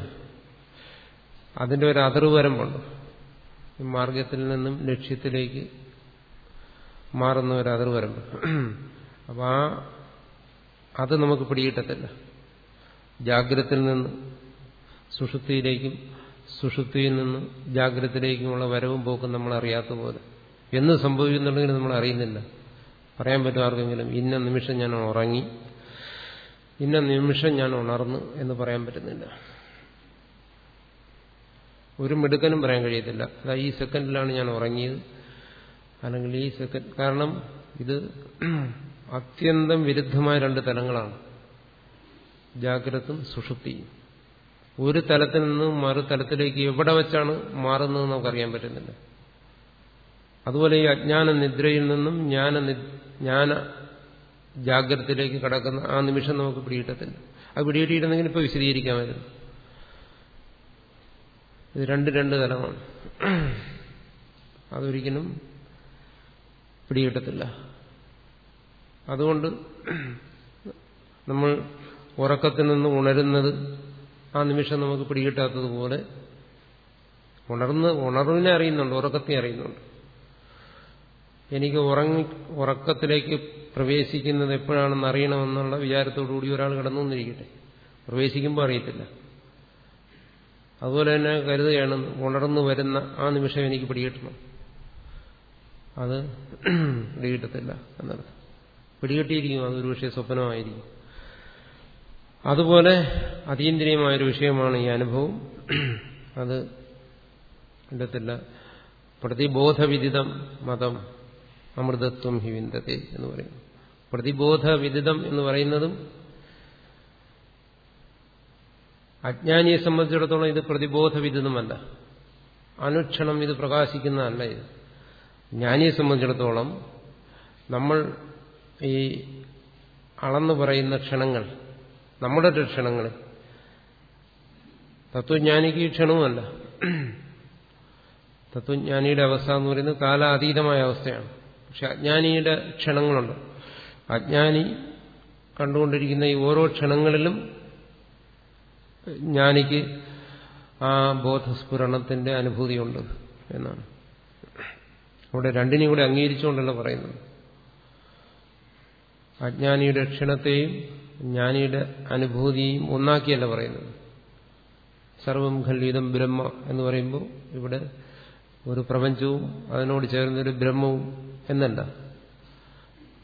S1: അതിന്റെ ഒരു അതിർവ് വരമ്പുണ്ട് ഈ മാർഗത്തിൽ നിന്നും ലക്ഷ്യത്തിലേക്ക് മാറുന്ന ഒരു അതിർവ് വരമ്പ് അപ്പൊ ആ അത് നമുക്ക് പിടികിട്ടത്തില്ല. ജാഗ്രതയിൽ നിന്ന് സുഷുപ്തിയിലേക്കും സുഷുപ്തിയിൽ നിന്ന് ജാഗ്രതയിലേക്കുമുള്ള വരവും പോക്കും നമ്മൾ അറിയാത്ത പോലെ. എന്ന് സംഭവിക്കുന്നുണ്ടെങ്കിലും നമ്മൾ അറിയുന്നില്ല. പറയാൻ പറ്റും ആർക്കെങ്കിലും ഇന്ന നിമിഷം ഞാൻ ഉറങ്ങി ഇന്ന നിമിഷം ഞാൻ ഉണർന്നു എന്ന് പറയാൻ പറ്റുന്നില്ല. ഒരു മിടുക്കനും പറയാൻ കഴിയത്തില്ല. അതാ ഈ സെക്കൻഡിലാണ് ഞാൻ ഉറങ്ങിയത്. അല്ലെങ്കിൽ ഈ സെക്കൻഡ് കാരണം ഇത് അത്യന്തം വിരുദ്ധമായ രണ്ട് തലങ്ങളാണ്. ജാഗ്രതും സുഷുപ്തിയും. ഒരു തലത്തിൽ നിന്നും മറു തലത്തിലേക്ക് എവിടെ വെച്ചാണ് മാറുന്നത് നമുക്കറിയാൻ പറ്റുന്നില്ല. അതുപോലെ ഈ അജ്ഞാന നിദ്രയിൽ നിന്നും ജ്ഞാന ജ്ഞാന ജാഗ്രതത്തിലേക്ക് കടക്കുന്ന ആ നിമിഷം നമുക്ക് പിടികിട്ടത്തില്ല. അത് പിടികിട്ടിയിരുന്നെങ്കിൽ ഇപ്പോൾ വിശദീകരിക്കാമായിരുന്നു. ഇത് രണ്ട് രണ്ട് തലമാണ്. അതൊരിക്കലും പിടികിട്ടത്തില്ല. അതുകൊണ്ട് നമ്മൾ ഉറക്കത്തിൽ നിന്ന് ഉണരുന്നത് ആ നിമിഷം നമുക്ക് പിടികിട്ടാത്തതുപോലെ ഉണർന്ന് ഉണർവിനെ അറിയുന്നുണ്ട് ഉറക്കത്തെ അറിയുന്നുണ്ട്. എനിക്ക് ഉറങ്ങി ഉറക്കത്തിലേക്ക് പ്രവേശിക്കുന്നത് എപ്പോഴാണെന്ന് അറിയണമെന്നുള്ള വിചാരത്തോടുകൂടി ഒരാൾ കിടന്നു വന്നിരിക്കട്ടെ പ്രവേശിക്കുമ്പോൾ അറിയത്തില്ല. അതുപോലെ തന്നെ കരുതുകയാണ് ഉണർന്നു വരുന്ന ആ നിമിഷം എനിക്ക് പിടികിട്ടണം. അത് പിടികിട്ടത്തില്ല എന്നർത്ഥം. പിടികിട്ടിയിരിക്കും അതൊരു പക്ഷേ സ്വപ്നമായിരിക്കും. അതുപോലെ അതീന്ദ്രിയമായൊരു വിഷയമാണ് ഈ അനുഭവം. അത് കണ്ടെത്തില്ല പ്രതിബോധവിദിതം മതം അമൃതത്വം ഹി വിന്ദത്തെ എന്ന് പറയും. പ്രതിബോധവിദിതം എന്ന് പറയുന്നതും അജ്ഞാനിയെ സംബന്ധിച്ചിടത്തോളം ഇത് പ്രതിബോധവിദിതമല്ല. അനുക്ഷണം ഇത് പ്രകാശിക്കുന്നതല്ല ഇത്. ജ്ഞാനിയെ സംബന്ധിച്ചിടത്തോളം നമ്മൾ ഈ അളന്നു പറയുന്ന ക്ഷണങ്ങൾ നമ്മുടെ ക്ഷണങ്ങൾ തത്വജ്ഞാനിക്ക് ഈ ക്ഷണവുമല്ല. തത്വജ്ഞാനിയുടെ അവസ്ഥ എന്ന് പറയുന്നത് കാലാതീതമായ അവസ്ഥയാണ്. പക്ഷെ അജ്ഞാനിയുടെ ക്ഷണങ്ങളുണ്ട്. അജ്ഞാനി കണ്ടുകൊണ്ടിരിക്കുന്ന ഈ ഓരോ ക്ഷണങ്ങളിലും ജ്ഞാനിക്ക് ആ ബോധസ്ഫുരണത്തിന്റെ അനുഭൂതിയുണ്ട് എന്നാണ്. അവിടെ രണ്ടിനെയും കൂടെ അംഗീകരിച്ചുകൊണ്ടല്ല പറയുന്നത്. അജ്ഞാനിയുടെ ക്ഷണത്തെയും ജ്ഞാനിയുടെ അനുഭൂതിയും ഒന്നാക്കിയല്ല പറയുന്നത്. സർവം ഖലീതം ബ്രഹ്മ എന്ന് പറയുമ്പോൾ ഇവിടെ ഒരു പ്രപഞ്ചവും അതിനോട് ചേർന്നൊരു ബ്രഹ്മവും എന്നല്ല.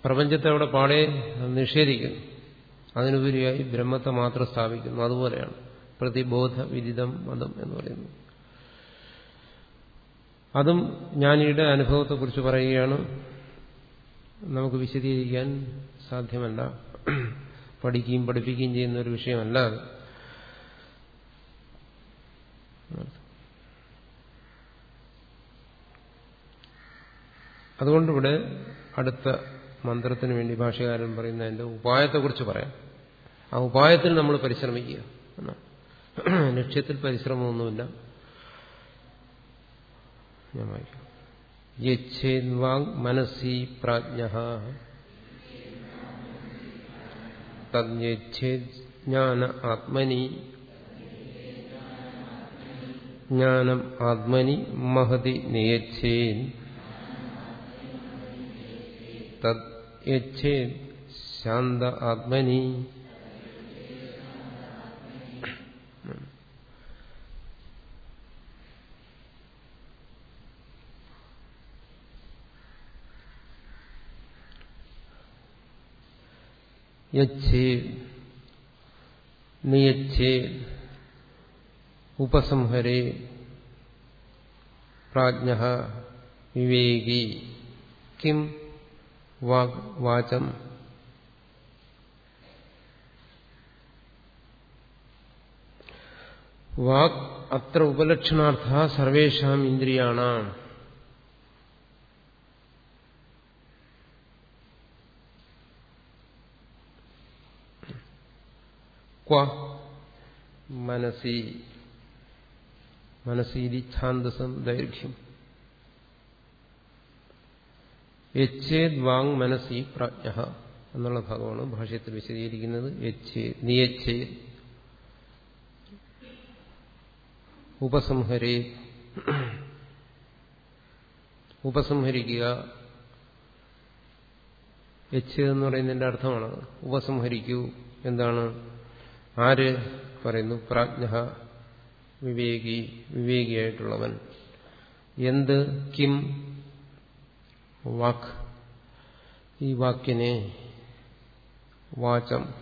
S1: പ്രപഞ്ചത്തെ അവിടെ പാടെ നിഷേധിക്കുന്നു. അതിനുപരിയായി ബ്രഹ്മത്തെ മാത്രം സ്ഥാപിക്കുന്നു. അതുപോലെയാണ് പ്രതിബോധ വിദിതം മതം എന്ന് പറയുന്നത്. അതും ജ്ഞാനിയുടെ അനുഭവത്തെക്കുറിച്ച് പറയുകയാണ്. നമുക്ക് വിശദീകരിക്കാൻ സാധ്യമല്ല. പഠിക്കുകയും പഠിപ്പിക്കുകയും ചെയ്യുന്ന ഒരു വിഷയമല്ല അത്. അതുകൊണ്ടിവിടെ അടുത്ത മന്ത്രത്തിന് വേണ്ടി ഭാഷകാരൻ പറയുന്ന അതിന്റെ ഉപായത്തെക്കുറിച്ച് പറയാം. ആ ഉപായത്തിൽ നമ്മൾ പരിശ്രമിക്കുക. എന്നാണ് ലക്ഷ്യത്തിൽ പരിശ്രമമൊന്നുമില്ല. ഞാൻ വായിക്കാം. യച്ഛേദ്വാങ് മനസ്സി പ്രാജ്ഞ. തജ്ഞേച്ഛേജ്ഞാന ആത്മനി. ജ്ഞാനം ആത്മനി മഹതി നിയച്ഛേൻ യച്ഛേത് ശാന്ത ആത്മനി. യച്ഛേത് നിയച്ഛേത് ഉപസംഹരേ പ്രാജ്ഞ വിവേകി കിം വാചം വാക് അത്ര ഉപലക്ഷണാർത്ഥ സർവേഷാം ഇന്ദ്രിയാണ ക്വ മനസി മനസീതി ഛാന്തസം ദൈർഘ്യം. യച്ഛേദ് വാങ് മനസി പ്രജ്ഞ എന്നുള്ള ഭാഗമാണ് ഭാഷയത്തിൽ വിശദീകരിക്കുന്നത്. ഉപസംഹരേ ഉപസംഹരിക്കുക. യച്ച് എന്ന് പറയുന്നതിന്റെ അർത്ഥമാണ് ഉപസംഹരിക്കൂ. എന്താണ്? ആര് പറയുന്നു? പ്രാജ്ഞ വിവേകി വിവേകിയായിട്ടുള്ളവൻ. എന്ത് കിം? വാക്. ഈ വാക്കിനെ വാചം.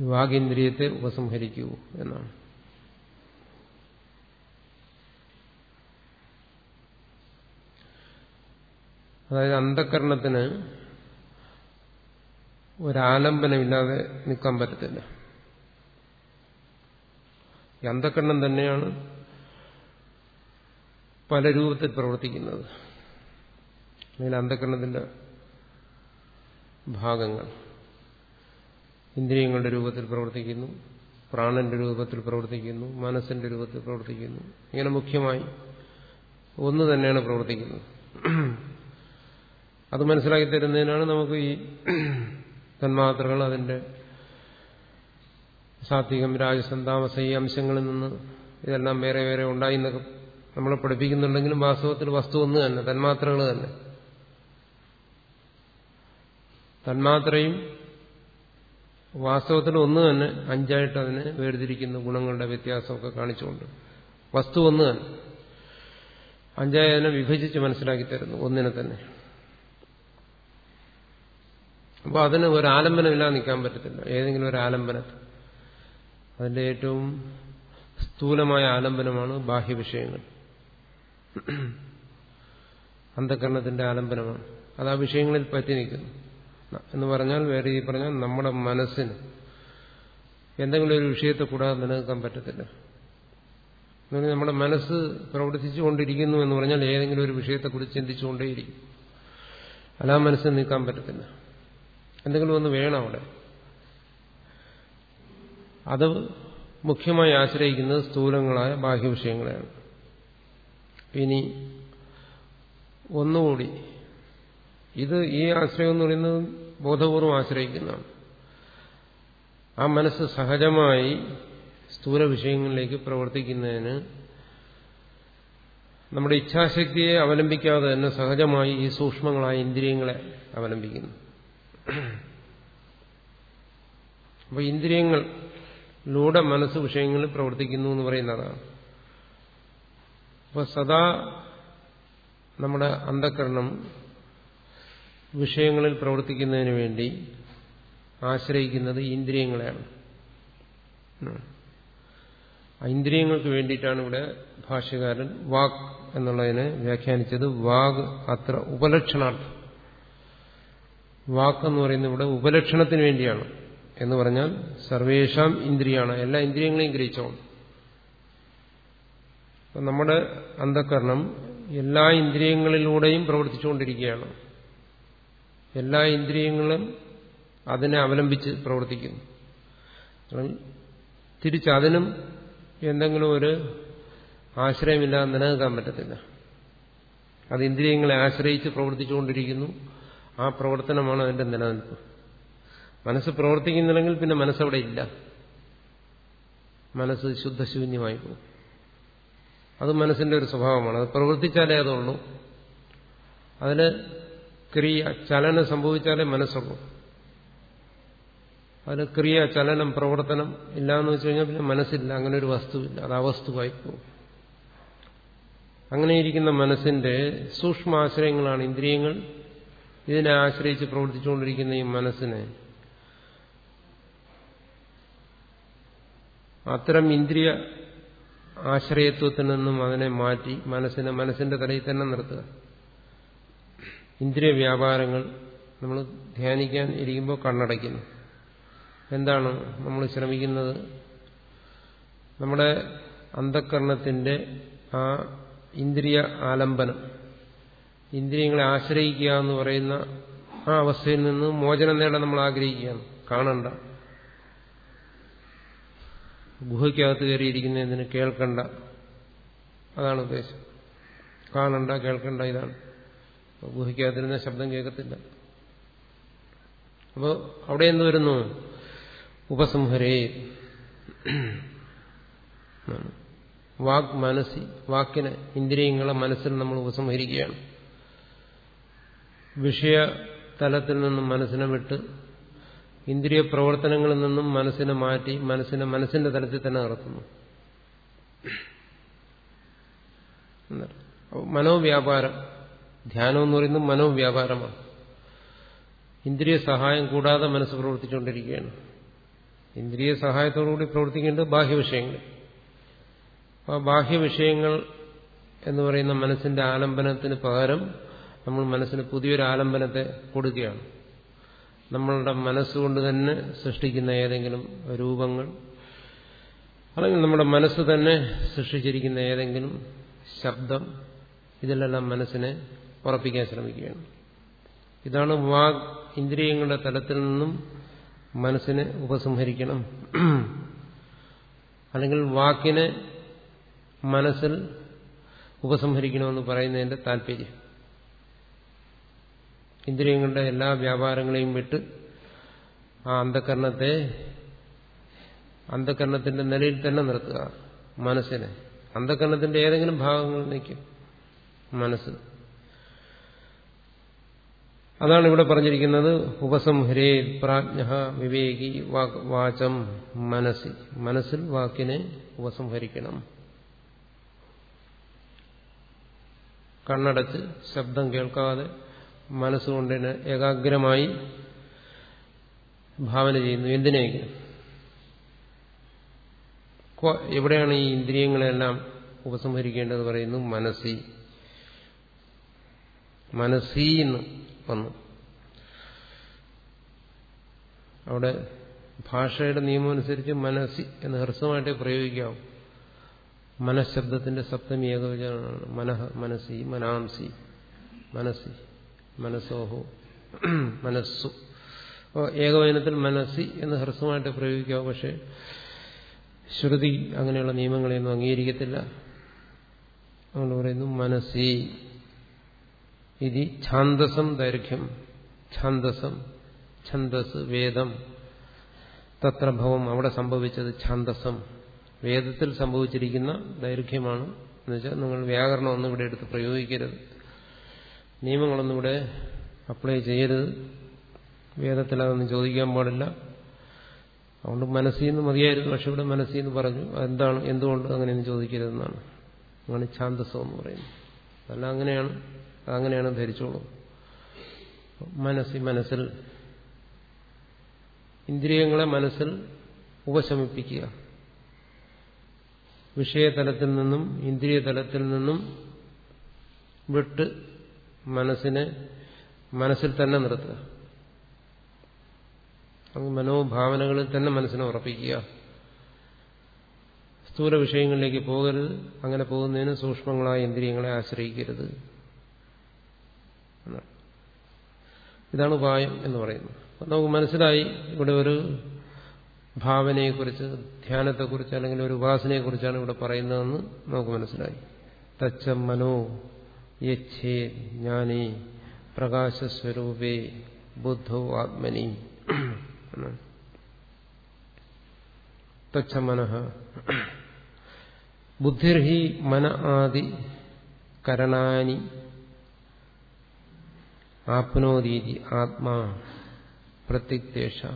S1: വാഗേന്ദ്രിയത്തെ ഉപസംഹരിക്കൂ എന്നാണ്. അതായത് അന്ധകരണത്തിന് ഒരാലംബനമില്ലാതെ നിൽക്കാൻ പറ്റത്തില്ല. ഈ അന്ധകരണം തന്നെയാണ് പല രൂപത്തിൽ പ്രവർത്തിക്കുന്നത്. അല്ലെങ്കിൽ അന്ധകരണത്തിന്റെ ഭാഗങ്ങൾ ഇന്ദ്രിയങ്ങളുടെ രൂപത്തിൽ പ്രവർത്തിക്കുന്നു പ്രാണന്റെ രൂപത്തിൽ പ്രവർത്തിക്കുന്നു മനസ്സിന്റെ രൂപത്തിൽ പ്രവർത്തിക്കുന്നു. ഇങ്ങനെ മുഖ്യമായി ഒന്ന് തന്നെയാണ് പ്രവർത്തിക്കുന്നത്. അത് മനസ്സിലാക്കി തരുന്നതിനാണ് നമുക്ക് ഈ തന്മാത്രകൾ അതിന്റെ സാത്വികം രാജസം താമസ ഈ അംശങ്ങളിൽ നിന്ന് ഇതെല്ലാം വേറെ വേറെ ഉണ്ടായി എന്നൊക്കെ നമ്മളെ പഠിപ്പിക്കുന്നുണ്ടെങ്കിലും വാസ്തവത്തിൽ വസ്തു ഒന്ന് തന്നെ തന്മാത്രകൾ തന്നെ. തന്മാത്രയും വാസ്തവത്തിൽ ഒന്ന് തന്നെ അഞ്ചായിട്ട് അതിനെ വേർതിരിക്കുന്ന ഗുണങ്ങളുടെ വ്യത്യാസമൊക്കെ കാണിച്ചുകൊണ്ട് വസ്തു ഒന്ന് തന്നെ. അഞ്ചായി അതിനെ വിഭജിച്ച് മനസ്സിലാക്കി തരുന്നു ഒന്നിനെ തന്നെ. അപ്പോൾ അതിന് ഒരു ആലംബനമില്ലാതെ നിൽക്കാൻ പറ്റത്തില്ല. ഏതെങ്കിലും ഒരു ആലംബനത്തിൽ. അതിന്റെ ഏറ്റവും സ്ഥൂലമായ ആലംബനമാണ് ബാഹ്യവിഷയങ്ങൾ. അന്ധകരണത്തിന്റെ ആലംബനമാണ്. അത് ആ വിഷയങ്ങളിൽ പറ്റി നിൽക്കുന്നു. എന്ന് പറഞ്ഞാൽ വേറെ ഈ പറഞ്ഞാൽ നമ്മുടെ മനസ്സിന് എന്തെങ്കിലും ഒരു വിഷയത്തെ കൂടാതെ നിലനിൽക്കാൻ പറ്റത്തില്ല. നമ്മുടെ മനസ്സ് പ്രവർത്തിച്ചുകൊണ്ടിരിക്കുന്നു എന്ന് പറഞ്ഞാൽ ഏതെങ്കിലും ഒരു വിഷയത്തെക്കുറിച്ച് ചിന്തിച്ചുകൊണ്ടേയിരിക്കും. അല്ലാ മനസ്സിൽ നിൽക്കാൻ പറ്റത്തില്ല. എന്തെങ്കിലും ഒന്ന് വേണം അവിടെ. അത് മുഖ്യമായി ആശ്രയിക്കുന്നത് സ്ഥൂലങ്ങളായ ബാഹ്യവിഷയങ്ങളെയാണ് ഇനി ഒന്നുകൂടി ഇത് ഈ ആശ്രയം എന്ന് പറയുന്നത് ബോധപൂർവം ആശ്രയിക്കുന്നതാണ്. ആ മനസ്സ് സഹജമായി സ്ഥൂല വിഷയങ്ങളിലേക്ക് പ്രവർത്തിക്കുന്നതിന് നമ്മുടെ ഇച്ഛാശക്തിയെ അവലംബിക്കാതെ തന്നെ സഹജമായി ഈ സൂക്ഷ്മങ്ങളായ ഇന്ദ്രിയങ്ങളെ അവലംബിക്കുന്നു. അപ്പോൾ ഇന്ദ്രിയങ്ങളിലൂടെ മനസ്സ് വിഷയങ്ങളിൽ പ്രവർത്തിക്കുന്നു എന്ന് പറയുന്നതാണ്. അപ്പോൾ സദാ നമ്മുടെ അന്ധകരണം വിഷയങ്ങളിൽ പ്രവർത്തിക്കുന്നതിന് വേണ്ടി ആശ്രയിക്കുന്നത് ഇന്ദ്രിയങ്ങളെയാണ്. ഇന്ദ്രിയങ്ങൾക്ക് വേണ്ടിയിട്ടാണ് ഇവിടെ ഭാഷ്യകാരൻ വാക് എന്നുള്ളതിനെ വ്യാഖ്യാനിച്ചത്. വാഗ് അത്ര ഉപലക്ഷണാർത്ഥം. വാക്ക് എന്ന് പറയുന്നത് ഇവിടെ ഉപലക്ഷണത്തിന് വേണ്ടിയാണ്. എന്ന് പറഞ്ഞാൽ സർവേഷാം ഇന്ദ്രിയാണ്. എല്ലാ ഇന്ദ്രിയങ്ങളെയും ഗ്രഹിച്ചോണം നമ്മുടെ അന്ധകരണം എല്ലാ ഇന്ദ്രിയങ്ങളിലൂടെയും പ്രവർത്തിച്ചുകൊണ്ടിരിക്കുകയാണ്. എല്ലാ ഇന്ദ്രിയങ്ങളും അതിനെ അവലംബിച്ച് പ്രവർത്തിക്കുന്നു. തിരിച്ചതിനും എന്തെങ്കിലും ഒരു ആശ്രയമില്ലാതെ നിലനിൽക്കാൻ പറ്റത്തില്ല. അത് ഇന്ദ്രിയങ്ങളെ ആശ്രയിച്ച് പ്രവർത്തിച്ചുകൊണ്ടിരിക്കുന്നു. ആ പ്രവർത്തനമാണ് അതിന്റെ നിലനിൽപ്പ്. മനസ്സ് പ്രവർത്തിക്കുന്നില്ലെങ്കിൽ പിന്നെ മനസ്സവിടെ ഇല്ല. മനസ്സ് ശുദ്ധശൂന്യമായി പോകും. അത് മനസ്സിന്റെ ഒരു സ്വഭാവമാണ്. അത് പ്രവർത്തിച്ചാലേ അതുള്ളൂ. അതിന് ക്രിയ ചലനം സംഭവിച്ചാലേ മനസ്സുള്ളൂ. അതിന് ക്രിയ ചലനം പ്രവർത്തനം ഇല്ല എന്ന് വെച്ച് കഴിഞ്ഞാൽ പിന്നെ മനസ്സില്ല. അങ്ങനെ ഒരു വസ്തുവില്ല. അത് അവസ്തുവായി പോകും. അങ്ങനെയിരിക്കുന്ന മനസ്സിന്റെ സൂക്ഷ്മാശ്രയങ്ങളാണ് ഇന്ദ്രിയങ്ങൾ ഇതിനെ ആശ്രയിച്ച് പ്രവർത്തിച്ചുകൊണ്ടിരിക്കുന്ന ഈ മനസ്സിനെ അത്തരം ഇന്ദ്രിയ ആശ്രയത്വത്തിൽ നിന്നും അതിനെ മാറ്റി മനസ്സിനെ മനസ്സിന്റെ തലയിൽ തന്നെ നിർത്തുക. ഇന്ദ്രിയ വ്യാപാരങ്ങൾ നമ്മൾ ധ്യാനിക്കാൻ ഇരിക്കുമ്പോൾ കണ്ണടയ്ക്കുന്നു. എന്താണ് നമ്മൾ ശ്രമിക്കുന്നത്? നമ്മുടെ അന്ധക്കരണത്തിന്റെ ആ ഇന്ദ്രിയ ആലംബനം. ഇന്ദ്രിയങ്ങളെ ആശ്രയിക്കുക എന്ന് പറയുന്ന ആ അവസ്ഥയിൽ നിന്ന് മോചനം നേടാൻ നമ്മൾ ആഗ്രഹിക്കുകയാണ്. കാണണ്ട. ഗുഹയ്ക്കകത്ത് കയറിയിരിക്കുന്നതിന് കേൾക്കണ്ട. അതാണ് ഉദ്ദേശം. കാണണ്ട കേൾക്കണ്ട ഇതാണ്. ഗുഹയ്ക്കകത്തിരുന്ന ശബ്ദം കേൾക്കത്തില്ല. അപ്പോൾ അവിടെ എന്ത് വരുന്നു? ഉപസംഹരേ. വാക് മനസ്സി വാക്കിനെ ഇന്ദ്രിയങ്ങളെ മനസ്സിൽ നമ്മൾ ഉപസംഹരിക്കുകയാണ്. വിഷയതലത്തിൽ നിന്നും മനസ്സിനെ വിട്ട് ഇന്ദ്രിയ പ്രവർത്തനങ്ങളിൽ നിന്നും മനസ്സിനെ മാറ്റി മനസ്സിനെ മനസ്സിന്റെ തലത്തിൽ തന്നെ നടത്തുന്നു. മനോവ്യാപാരം ധ്യാനം എന്ന് പറയുന്നത് മനോവ്യാപാരമാണ്. ഇന്ദ്രിയ സഹായം കൂടാതെ മനസ്സ് പ്രവർത്തിച്ചുകൊണ്ടിരിക്കുകയാണ്. ഇന്ദ്രിയ സഹായത്തോടുകൂടി പ്രവർത്തിക്കേണ്ടത് ബാഹ്യവിഷയങ്ങൾ ആ ബാഹ്യവിഷയങ്ങൾ എന്ന് പറയുന്ന മനസ്സിന്റെ ആലംബനത്തിന് പകരം നമ്മൾ മനസ്സിന് പുതിയൊരു ആലംബനത്തെ കൊടുക്കുകയാണ്. നമ്മളുടെ മനസ്സുകൊണ്ട് തന്നെ സൃഷ്ടിക്കുന്ന ഏതെങ്കിലും രൂപങ്ങൾ അല്ലെങ്കിൽ നമ്മുടെ മനസ്സ് തന്നെ സൃഷ്ടിച്ചിരിക്കുന്ന ഏതെങ്കിലും ശബ്ദം ഇതിലെല്ലാം മനസ്സിനെ ഉറപ്പിക്കാൻ ശ്രമിക്കുകയാണ്. ഇതാണ് വാഗ് ഇന്ദ്രിയങ്ങളുടെ തലത്തിൽ നിന്നും മനസ്സിനെ ഉപസംഹരിക്കണം. അല്ലെങ്കിൽ വാക്കിനെ മനസ്സിൽ ഉപസംഹരിക്കണമെന്ന് പറയുന്നതിന്റെ താല്പര്യം. ഇന്ദ്രിയങ്ങളുടെ എല്ലാ വ്യാപാരങ്ങളെയും വിട്ട് ആ അന്ധകരണത്തെ അന്ധകരണത്തിന്റെ നിലയിൽ തന്നെ നിർത്തുക. മനസ്സിനെ. അന്ധകരണത്തിന്റെ ഏതെങ്കിലും ഭാഗങ്ങൾ നിൽക്കും മനസ്സ്. അതാണ് ഇവിടെ പറഞ്ഞിരിക്കുന്നത് ഉപസംഹരേ പ്രാജ്ഞ വിവേകി വാചം മനസ്സി. മനസ്സിൽ വാക്കിനെ ഉപസംഹരിക്കണം. കണ്ണടച്ച് ശബ്ദം കേൾക്കാതെ മനസ്സുകൊണ്ടിന് ഏകാഗ്രമായി ഭാവന ചെയ്യുന്നു. എന്തിനെങ്കിലും എവിടെയാണ് ഈ ഇന്ദ്രിയങ്ങളെല്ലാം ഉപസംഹരിക്കേണ്ടത് പറയുന്നു? മനസ്സി. മനസ്സി എന്ന് വന്നു. അവിടെ ഭാഷയുടെ നിയമം അനുസരിച്ച് മനസ്സി എന്ന് ഹ്രസ്വമായിട്ടേ പ്രയോഗിക്കാവൂ മനഃശബ്ദത്തിന്റെ സപ്തമി ഏകവചനമാണ് മനഃ മനസ്സി മനാംസി മനസ്സി. മനസ്സോഹോ. മനസ്സു. ഏകവചനത്തിൽ മനസ്സി എന്ന് ഹ്രസ്വമായിട്ട് പ്രയോഗിക്കാം പക്ഷെ ശ്രുതി അങ്ങനെയുള്ള നിയമങ്ങളെയൊന്നും അംഗീകരിക്കത്തില്ല. അതുകൊണ്ട് പറയുന്നു മനസ്സി ഇത് ഛാന്തസം ദൈർഘ്യം. ഛാന്തസം ഛന്തസ് വേദം. തത്രഭവം അവിടെ സംഭവിച്ചത് ഛാന്തസം. വേദത്തിൽ സംഭവിച്ചിരിക്കുന്ന ദൈർഘ്യമാണ്. എന്നുവെച്ചാൽ നിങ്ങൾ വ്യാകരണം ഒന്നും ഇവിടെ എടുത്ത് പ്രയോഗിക്കരുത്. നിയമങ്ങളൊന്നും ഇവിടെ അപ്ലൈ ചെയ്യരുത്. വേദത്തിൽ അതൊന്നും ചോദിക്കാൻ പാടില്ല. അതുകൊണ്ട് മനസ്സിൽ നിന്ന് മതിയായിരുന്നു. പക്ഷെ ഇവിടെ മനസ്സിൽ നിന്ന് പറഞ്ഞു എന്താണ് എന്തുകൊണ്ട് അങ്ങനെയൊന്നും ചോദിക്കരുതെന്നാണ്. അങ്ങനെ ഛാന്തസം എന്ന് പറയുന്നത്. അല്ല അങ്ങനെയാണ് അങ്ങനെയാണ് ധരിച്ചോളൂ. മനസ്സി മനസ്സിൽ ഇന്ദ്രിയങ്ങളെ മനസ്സിൽ ഉപശമിപ്പിക്കുക. വിഷയതലത്തിൽ നിന്നും ഇന്ദ്രിയതലത്തിൽ നിന്നും വിട്ട് മനസ്സിനെ മനസ്സിൽ തന്നെ നിർത്തുക. മനോഭാവനകളിൽ തന്നെ മനസ്സിനെ ഉറപ്പിക്കുക. സ്ഥൂല വിഷയങ്ങളിലേക്ക് പോകരുത്. അങ്ങനെ പോകുന്നതിന് സൂക്ഷ്മങ്ങളായ ഇന്ദ്രിയങ്ങളെ ആശ്രയിക്കരുത്. ഇതാണ് ഉപായം എന്ന് പറയുന്നത്. നമുക്ക് മനസ്സിലായി ഇവിടെ ഒരു ഭാവനയെക്കുറിച്ച് ധ്യാനത്തെക്കുറിച്ച് അല്ലെങ്കിൽ ഒരു ഉപാസനയെക്കുറിച്ചാണ് ഇവിടെ പറയുന്നതെന്ന് നമുക്ക് മനസ്സിലായി. തച്ച മനോ യച്ഛേ ജ്ഞാനേ പ്രകാശസ്വരൂപേ ബുദ്ധോ ആത്മനി. തച്ച മനഃ. ബുദ്ധിർഹി മന ആദി കരണാനി ആപ്നോദീതി ആത്മാ പ്രത്യക്തേഷ.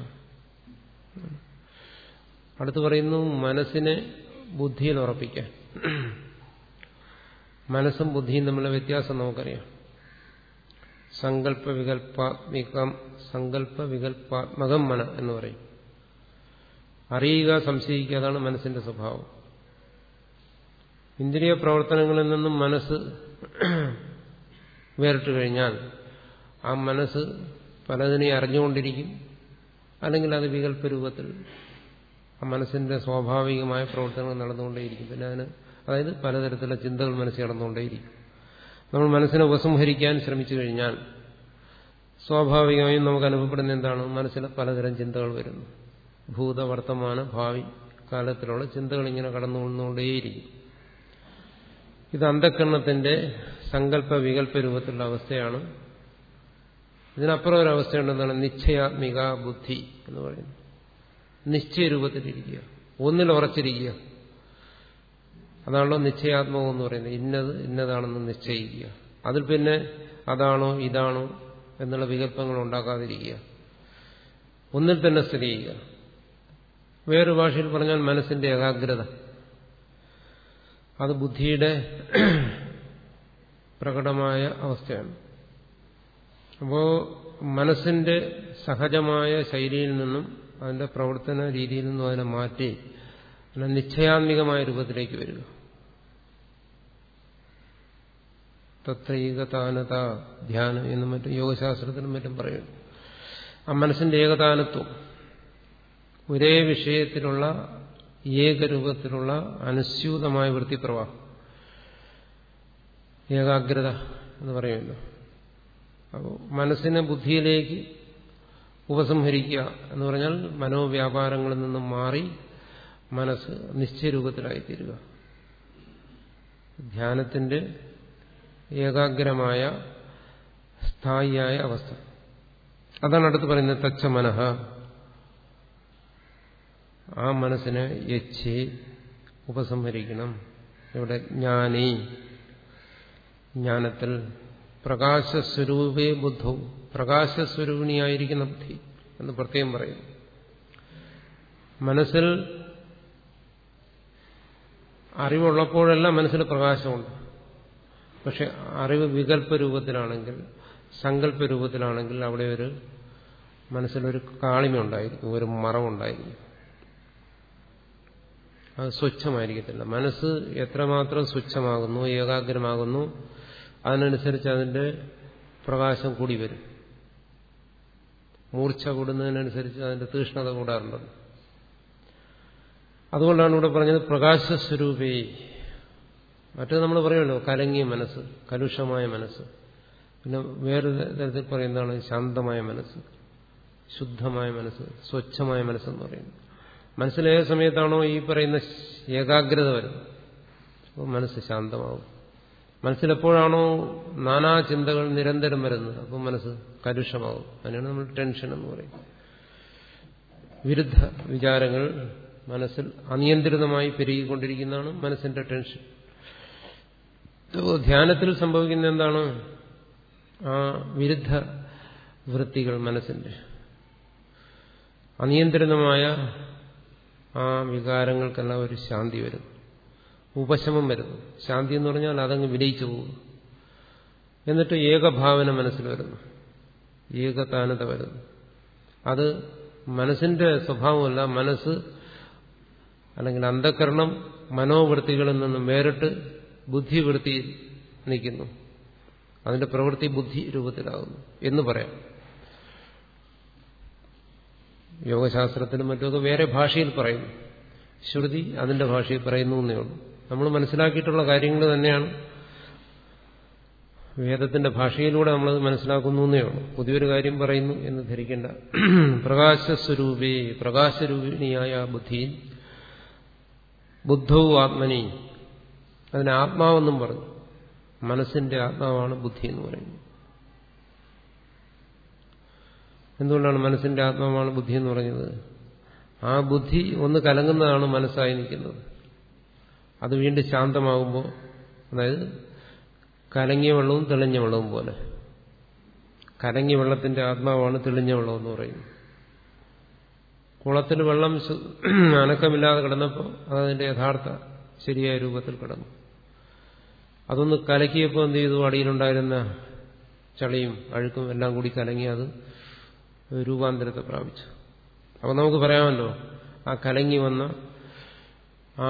S1: അടുത്ത് പറയുന്നു മനസ്സിനെ ബുദ്ധിയിൽ ഉറപ്പിക്കാൻ. മനസ്സും ബുദ്ധിയും തമ്മിലുള്ള വ്യത്യാസം നമുക്കറിയാം. സങ്കല്പ വികല്പാത്മികം സങ്കല്പ വികല്പാത്മകം മന എന്ന് പറയും. അറിയുക സംശയിക്കുക അതാണ് മനസ്സിന്റെ സ്വഭാവം. ഇന്ദ്രിയ പ്രവർത്തനങ്ങളിൽ നിന്നും മനസ്സ് വേറിട്ട് കഴിഞ്ഞാൽ ആ മനസ്സ് പലതിനെ അറിഞ്ഞുകൊണ്ടിരിക്കും അല്ലെങ്കിൽ അത് വികല്പ രൂപത്തിൽ ആ മനസ്സിന്റെ സ്വാഭാവികമായ പ്രവർത്തനങ്ങൾ നടന്നുകൊണ്ടേയിരിക്കും. പിന്നെ അതിന് അതായത് പലതരത്തിലുള്ള ചിന്തകൾ മനസ്സിൽ കടന്നുകൊണ്ടേയിരിക്കും. നമ്മൾ മനസ്സിനെ ഉപസംഹരിക്കാൻ ശ്രമിച്ചു കഴിഞ്ഞാൽ സ്വാഭാവികമായും നമുക്ക് അനുഭവപ്പെടുന്ന എന്താണ്? മനസ്സിൽ പലതരം ചിന്തകൾ വരുന്നു. ഭൂത വർത്തമാന ഭാവി കാലത്തിലുള്ള ചിന്തകൾ ഇങ്ങനെ കടന്നു കൊണ്ടുകൊണ്ടേയിരിക്കും ഇത് അന്ധക്കരണത്തിന്റെ സങ്കല്പ വികല്പ രൂപത്തിലുള്ള അവസ്ഥയാണ്. ഇതിനപ്പുറം ഒരു അവസ്ഥയുണ്ടെന്നാണ് നിശ്ചയാത്മിക ബുദ്ധി എന്ന് പറയുന്നത്. നിശ്ചയ രൂപത്തിലിരിക്കുക. ഒന്നിൽ ഉറച്ചിരിക്കുക. അതാണല്ലോ നിശ്ചയാത്മകം എന്ന് പറയുന്നത്. ഇന്നത് ഇന്നതാണെന്ന് നിശ്ചയിക്കുക. അതിൽ പിന്നെ അതാണോ ഇതാണോ എന്നുള്ള വികല്പങ്ങൾ ഉണ്ടാക്കാതിരിക്കുക. ഒന്നിൽ തന്നെ സ്ഥിതി ചെയ്യുക. വേറൊരു ഭാഷയിൽ പറഞ്ഞാൽ മനസ്സിന്റെ ഏകാഗ്രത. അത് ബുദ്ധിയുടെ പ്രകടമായ അവസ്ഥയാണ്. അപ്പോ മനസ്സിന്റെ സഹജമായ ശൈലിയിൽ നിന്നും അതിന്റെ പ്രവർത്തന രീതിയിൽ നിന്നും അതിനെ മാറ്റി നിശ്ചയാത്മികമായ രൂപത്തിലേക്ക് വരിക തത്രൈകതാനത ധ്യാനം എന്നും മറ്റും യോഗശാസ്ത്രത്തിനും മറ്റും പറയുന്നു. ആ മനസ്സിന്റെ ഏകതാനത്വം ഒരേ വിഷയത്തിലുള്ള ഏകരൂപത്തിലുള്ള അനുസ്യൂതമായ വൃത്തിപ്രവാഹം. ഏകാഗ്രത എന്ന് പറയുന്നു. അപ്പോൾ മനസ്സിനെ ബുദ്ധിയിലേക്ക് ഉപസംഹരിക്കുക എന്ന് പറഞ്ഞാൽ മനോവ്യാപാരങ്ങളിൽ നിന്നും മാറി മനസ്സ് നിശ്ചയരൂപത്തിലായിത്തീരുക ധ്യാനത്തിന്റെ ഏകാഗ്രമായ സ്ഥായിയായ അവസ്ഥ. അതാണ് അടുത്ത് പറയുന്നത് തച്ച മനഃ ആ മനസ്സിനെ യച്ച് ഉപസംഹരിക്കണം. ഇവിടെ ജ്ഞാനി ജ്ഞാനത്തിൽ പ്രകാശസ്വരൂപേ ബുദ്ധവും പ്രകാശസ്വരൂപിണിയായിരിക്കുന്ന ബുദ്ധി എന്ന് പ്രത്യേകം പറയും മനസ്സിൽ അറിവുള്ളപ്പോഴെല്ലാം മനസ്സിൽ പ്രകാശമുണ്ട്. പക്ഷെ അറിവ് വികല്പ രൂപത്തിലാണെങ്കിൽ സങ്കല്പ രൂപത്തിലാണെങ്കിൽ അവിടെ ഒരു മനസ്സിലൊരു കാളിമ ഉണ്ടായിരിക്കും ഒരു മറവുണ്ടായിരിക്കും. അത് സ്വച്ഛമായിരിക്കത്തില്ല. മനസ്സ് എത്രമാത്രം സ്വച്ഛമാകുന്നു ഏകാഗ്രമാകുന്നു അതിനനുസരിച്ച് അതിന്റെ പ്രകാശം കൂടി വരും. മൂർച്ച കൂടുന്നതിനനുസരിച്ച് അതിന്റെ തീഷ്ണത കൂടാറുണ്ട്. അതുകൊണ്ടാണ് ഇവിടെ പറഞ്ഞത് പ്രകാശസ്വരൂപേ. മറ്റത് നമ്മൾ പറയുമല്ലോ കലങ്ങിയ മനസ്സ് കലുഷമായ മനസ്സ്. പിന്നെ വേറൊരു തരത്തിൽ പറയുന്നതാണ് ശാന്തമായ മനസ്സ് ശുദ്ധമായ മനസ്സ് സ്വച്ഛമായ മനസ്സെന്ന് പറയുന്നത്. മനസ്സിലേത് സമയത്താണോ ഈ പറയുന്ന ഏകാഗ്രത വരുന്നത് അപ്പോൾ മനസ്സ് ശാന്തമാവും. മനസ്സിലെപ്പോഴാണോ നാനാ ചിന്തകൾ നിരന്തരം വരുന്നത് അപ്പോൾ മനസ്സ് കലുഷമാവും. അതിനാണ് നമ്മൾ ടെൻഷൻ എന്ന് പറയുന്നത്. വിരുദ്ധ വിചാരങ്ങൾ മനസ്സിൽ അനിയന്ത്രിതമായി പെരുകിക്കൊണ്ടിരിക്കുന്നതാണ് മനസ്സിന്റെ ടെൻഷൻ ധ്യാനത്തിൽ സംഭവിക്കുന്ന എന്താണ്? ആ വിരുദ്ധ വൃത്തികൾ മനസ്സിന്റെ. അനിയന്ത്രിതമായ ആ വികാരങ്ങൾക്കെല്ലാം ഒരു ശാന്തി വരുന്നു. ഉപശമം വരുന്നു. ശാന്തി എന്ന് പറഞ്ഞാൽ അതങ്ങ് വിലയിച്ചു പോകും എന്നിട്ട് ഏകഭാവന മനസ്സിൽ വരുന്നു. ഏകതാനത വരുന്നു. അത് മനസ്സിന്റെ സ്വഭാവമല്ല മനസ്സ് അല്ലെങ്കിൽ അന്ധകരണം മനോവൃത്തികളിൽ നിന്നും വേറിട്ട് ബുദ്ധിവൃത്തിയിൽ നിൽക്കുന്നു. അതിന്റെ പ്രവൃത്തി ബുദ്ധി രൂപത്തിലാകുന്നു എന്ന് പറയാം. യോഗശാസ്ത്രത്തിനും മറ്റുമൊക്കെ വേറെ ഭാഷയിൽ പറയുന്നു. ശ്രുതി അതിന്റെ ഭാഷയിൽ പറയുന്നു എന്നേ ഉള്ളൂ. നമ്മൾ മനസ്സിലാക്കിയിട്ടുള്ള കാര്യങ്ങൾ തന്നെയാണ്. വേദത്തിന്റെ ഭാഷയിലൂടെ നമ്മളത് മനസ്സിലാക്കുന്നു എന്നേ ഉള്ളൂ. പുതിയൊരു കാര്യം പറയുന്നു എന്ന് ധരിക്കേണ്ട. പ്രകാശസ്വരൂപേ പ്രകാശരൂപിണിയായ ബുദ്ധിയിൽ ബുദ്ധവും ആത്മനി. അതിന് ആത്മാവെന്നും പറഞ്ഞു. മനസ്സിന്റെ ആത്മാവാണ് ബുദ്ധി എന്ന് പറയുന്നത്. എന്തുകൊണ്ടാണ് മനസ്സിന്റെ ആത്മാവാണ് ബുദ്ധി എന്ന് പറഞ്ഞത്? ആ ബുദ്ധി ഒന്ന് കലങ്ങുന്നതാണ് മനസ്സായി നിൽക്കുന്നത് അത് വീണ്ടും ശാന്തമാകുമ്പോൾ അതായത് കലങ്ങിയ വെള്ളവും തെളിഞ്ഞ വെള്ളവും പോലെ. കലങ്ങിയ വെള്ളത്തിന്റെ ആത്മാവാണ് തെളിഞ്ഞ വെള്ളം എന്ന് പറയുന്നത്. കുളത്തിൽ വെള്ളം അനക്കമില്ലാതെ കിടന്നപ്പോൾ അതതിന്റെ യഥാർത്ഥ ശരിയായ രൂപത്തിൽ കിടന്നു. അതൊന്ന് കലക്കിയപ്പോൾ എന്ത് ചെയ്തു? അടിയിലുണ്ടായിരുന്ന ചളിയും അഴുക്കും എല്ലാം കൂടി കലങ്ങി അത് രൂപാന്തരത്തെ പ്രാപിച്ചു. അപ്പം നമുക്ക് പറയാമല്ലോ ആ കലങ്ങി വന്ന ആ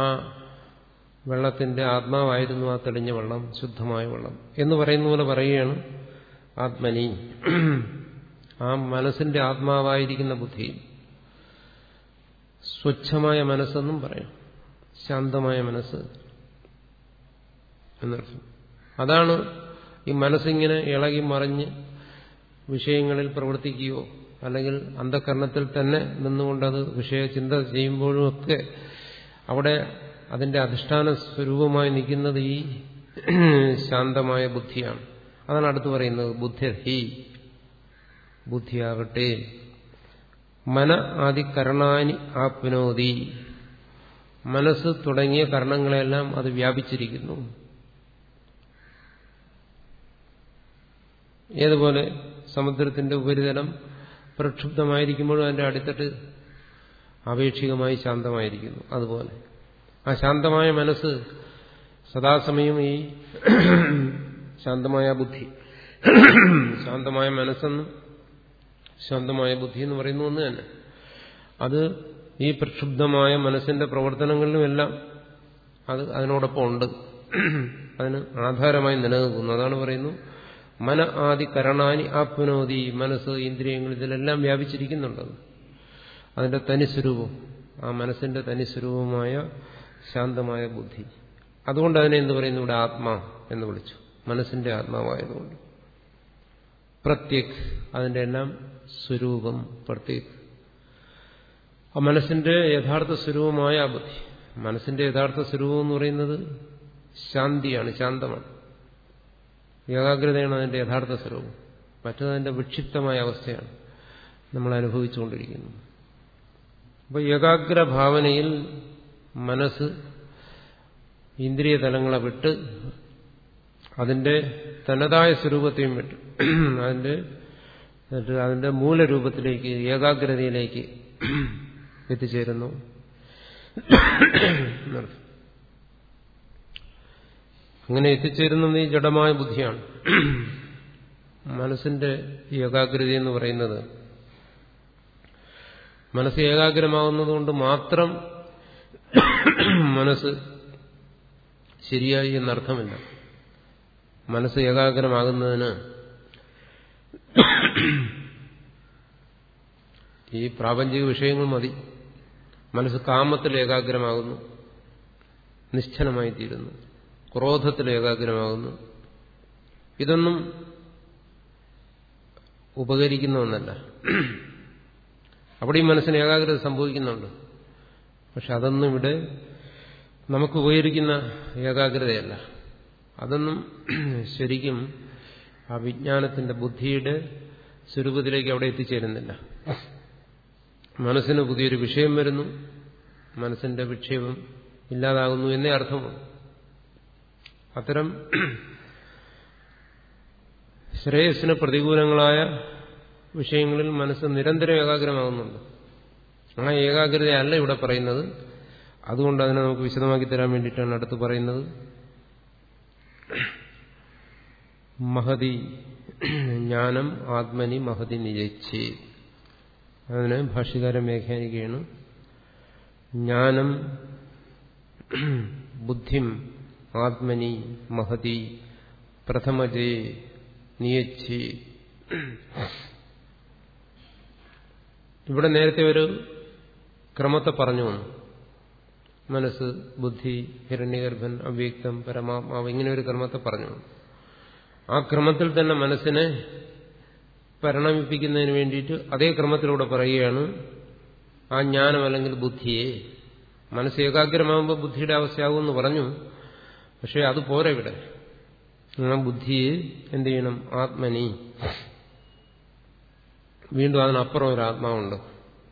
S1: വെള്ളത്തിന്റെ ആത്മാവായിരുന്നു ആ തെളിഞ്ഞ വെള്ളം ശുദ്ധമായ വെള്ളം എന്ന് പറയുന്ന പോലെ പറയുകയാണ് ആത്മനി. ആ മനസ്സിന്റെ ആത്മാവായിരിക്കുന്ന ബുദ്ധി. സ്വച്ഛമായ മനസ്സെന്നും പറയാം. ശാന്തമായ മനസ്സ് എന്നർത്ഥം. അതാണ് ഈ മനസ്സിങ്ങനെ ഇളകി മറിഞ്ഞ് വിഷയങ്ങളിൽ പ്രവർത്തിക്കുകയോ അല്ലെങ്കിൽ അന്ധകരണത്തിൽ തന്നെ നിന്നുകൊണ്ടത് വിഷയചിന്ത ചെയ്യുമ്പോഴുമൊക്കെ അവിടെ അതിന്റെ അധിഷ്ഠാന സ്വരൂപമായി നിൽക്കുന്നത് ഈ ശാന്തമായ ബുദ്ധിയാണ്. അതാണ് അടുത്ത് പറയുന്നത് ബുദ്ധി ബുദ്ധിയാകട്ടെ. മന ആദി കരണാനി ആപ്നോതി. മനസ്സ് തുടങ്ങിയ കർണങ്ങളെല്ലാം അത് വ്യാപിച്ചിരിക്കുന്നു. ഏതുപോലെ സമുദ്രത്തിന്റെ ഉപരിതലം പ്രക്ഷുബ്ധമായിരിക്കുമ്പോഴും അതിന്റെ അടിത്തട്ട് ആപേക്ഷികമായി ശാന്തമായിരിക്കുന്നു. അതുപോലെ ആ ശാന്തമായ മനസ്സ് സദാസമയം ഈ ശാന്തമായ ബുദ്ധി ശാന്തമായ മനസ്സെന്ന് ശാന്തമായ ബുദ്ധി എന്ന് പറയുന്നു ഒന്ന് തന്നെ. അത് ഈ പ്രക്ഷുബ്ധമായ മനസ്സിന്റെ പ്രവർത്തനങ്ങളിലുമെല്ലാം അത് അതിനോടൊപ്പം ഉണ്ട്. അതിന് ആധാരമായി നിലനിൽക്കുന്നു. അതാണ് പറയുന്നു മന ആദി കരണാനി ആപ്നോദി മനസ്സ് ഇന്ദ്രിയങ്ങൾ ഇതിലെല്ലാം വ്യാപിച്ചിരിക്കുന്നുണ്ടത് അതിന്റെ തനിസ്വരൂപം ആ മനസ്സിന്റെ തനിസ്വരൂപമായ ശാന്തമായ ബുദ്ധി. അതുകൊണ്ട് അതിനെ എന്ത് പറയുന്നു? ഇവിടെ ആത്മാ എന്ന് വിളിച്ചു. മനസ്സിന്റെ ആത്മാവായതുകൊണ്ട്. പ്രത്യക് അതിന്റെ എല്ലാം സ്വരൂപം പ്രത്യേക. ആ മനസ്സിന്റെ യഥാർത്ഥ സ്വരൂപമായ ബുദ്ധി മനസ്സിന്റെ യഥാർത്ഥ സ്വരൂപം എന്ന് പറയുന്നത് ശാന്തിയാണ് ശാന്തമാണ്. ഏകാഗ്രതയാണ് അതിന്റെ യഥാർത്ഥ സ്വരൂപം. മറ്റത് അതിന്റെ വിക്ഷിപ്തമായ അവസ്ഥയാണ് നമ്മൾ അനുഭവിച്ചുകൊണ്ടിരിക്കുന്നത്. അപ്പോൾ ഏകാഗ്ര ഭാവനയിൽ മനസ്സ് ഇന്ദ്രിയ തലങ്ങളെ വിട്ട് അതിന്റെ തനതായ സ്വരൂപത്തെയും വിട്ട് അതിന്റെ അതിന്റെ മൂലരൂപത്തിലേക്ക് ഏകാഗ്രതയിലേക്ക് എത്തിച്ചേരുന്നു. അങ്ങനെ എത്തിച്ചേരുന്നത് ഈ ജഡമായ ബുദ്ധിയാണ്. മനസ്സിന്റെ ഏകാഗ്രത എന്ന് പറയുന്നത് മനസ്സ് ഏകാഗ്രമാവുന്നതുകൊണ്ട് മാത്രം മനസ്സ് ശരിയായി എന്നർത്ഥമില്ല. മനസ്സ് ഏകാഗ്രമാകുന്നതിന് ഈ പ്രാപഞ്ചിക വിഷയങ്ങൾ മതി. മനസ്സ് കാമത്തിൽ ഏകാഗ്രമാകുന്നു. നിശ്ചലമായി തീരുന്നു. ക്രോധത്തിൽ ഏകാഗ്രമാകുന്നു. ഇതൊന്നും ഉപകരിക്കുന്ന ഒന്നല്ല. അവിടെയും മനസ്സിന് ഏകാഗ്രത സംഭവിക്കുന്നുണ്ട്. പക്ഷെ അതൊന്നും ഇവിടെ നമുക്ക് ഉപകരിക്കുന്ന ഏകാഗ്രതയല്ല. അതൊന്നും ശരിക്കും ആ വിജ്ഞാനത്തിന്റെ ബുദ്ധിയുടെ സ്വരൂപത്തിലേക്ക് അവിടെ എത്തിച്ചേരുന്നില്ല. മനസ്സിന് പുതിയൊരു വിഷയം വരുന്നു. മനസ്സിന്റെ വിക്ഷേപം ഇല്ലാതാകുന്നു എന്നേ അർത്ഥമുള്ളൂ. അത്തരം ശ്രേയസ്സിന് പ്രതികൂലങ്ങളായ വിഷയങ്ങളിൽ മനസ്സ് നിരന്തരം ഏകാഗ്രമാകുന്നുണ്ട്. ആ ഏകാഗ്രതയല്ല ഇവിടെ പറയുന്നത്. അതുകൊണ്ട് അതിനെ നമുക്ക് വിശദമാക്കി തരാൻ വേണ്ടിയിട്ടാണ് അടുത്ത് പറയുന്നത്. മഹതി ജ്ഞാനം ആത്മനി മഹതി നിജച്ചി. അതിന് ഭാഷ്യകാരം വ്യാഖ്യാനിക്കുകയാണ് ജ്ഞാനം ബുദ്ധിം ആത്മനി മഹതി പ്രഥമജേ നിയച്ചി. ഇവിടെ നേരത്തെ ഒരു ക്രമത്തെ പറഞ്ഞു മനസ്സ് ബുദ്ധി ഹിരണ്യഗർഭൻ അവ്യക്തം പരമാത്മാവ് ഇങ്ങനെ ഒരു ക്രമത്തെ പറഞ്ഞു ആ ക്രമത്തിൽ തന്നെ മനസ്സിനെ പരിണമിപ്പിക്കുന്നതിന് വേണ്ടിയിട്ട് അതേ ക്രമത്തിലൂടെ പറയുകയാണ് ആ ജ്ഞാനം അല്ലെങ്കിൽ ബുദ്ധിയെ. മനസ്സ് ഏകാഗ്രമാകുമ്പോൾ ബുദ്ധിയുടെ അവസ്ഥയാകും എന്ന് പറഞ്ഞു. പക്ഷേ അത് പോരെ ഇവിടെ? ആ ബുദ്ധിയെ എന്ത് ചെയ്യണം? ആത്മനി. വീണ്ടും അതിനപ്പുറം ഒരു ആത്മാവുണ്ട്.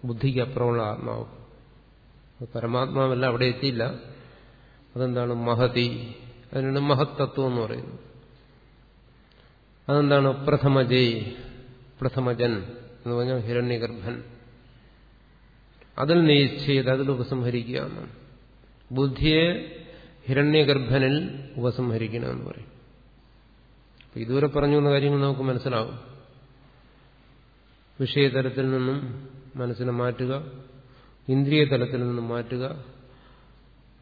S1: ബുദ്ധിക്ക് അപ്പുറമുള്ള ആത്മാവ്. പരമാത്മാവല്ല അവിടെ എത്തിയില്ല. അതെന്താണ്? മഹതി. അതിനാണ് മഹത്തത്വം എന്ന് പറയുന്നത് അതെന്താണ്? പ്രഥമജയ് പ്രഥമജൻ എന്ന് പറഞ്ഞാൽ ഹിരണ്യഗർഭൻ. അതിൽ നിശ്ചയത് അതിൽ ഉപസംഹരിക്കുക എന്നാണ്. ബുദ്ധിയെ ഹിരണ്യഗർഭനിൽ ഉപസംഹരിക്കണം എന്ന് പറയും. ഇതുവരെ പറഞ്ഞു എന്ന കാര്യങ്ങൾ നമുക്ക് മനസ്സിലാവും. വിഷയതലത്തിൽ നിന്നും മനസ്സിനെ മാറ്റുക ഇന്ദ്രിയ തലത്തിൽ നിന്നും മാറ്റുക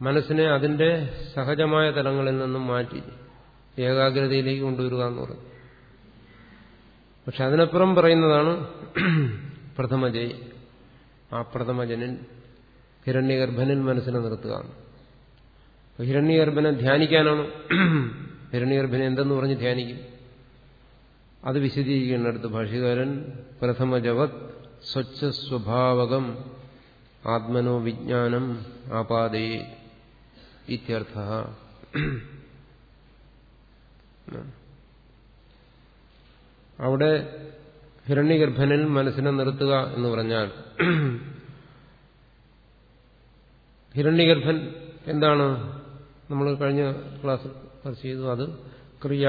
S1: മനസ്സിനെ അതിന്റെ സഹജമായ തലങ്ങളിൽ നിന്നും മാറ്റി ഏകാഗ്രതയിലേക്ക് കൊണ്ടുവരിക എന്ന് പറയും പക്ഷെ അതിനപ്പുറം പറയുന്നതാണ് പ്രഥമജയ് ആ പ്രഥമജനിൽ ഹിരണ്യഗർഭനിൽ മനസ്സിനെ നിർത്തുക. ഹിരണ്യഗർഭനെ ധ്യാനിക്കാനാണ്. ഹിരണ്യഗർഭനെ എന്തെന്ന് പറഞ്ഞ് ധ്യാനിക്കും. അത് വിശദീകരിക്കുന്ന അടുത്ത് ഭാഷകാരൻ പ്രഥമജവത് സ്വച്ഛ സ്വഭാവകം ആത്മനോ വിജ്ഞാനം ആപാദേ ഇത്യർത്ഥ. അവിടെ ഹിരണ്യഗർഭനിൽ മനസ്സിനെ നിർത്തുക എന്ന് പറഞ്ഞാൽ ഹിരണ്യഗർഭൻ എന്താണ്? നമ്മൾ കഴിഞ്ഞ ക്ലാസ് ചെയ്തു. അത് ക്രിയ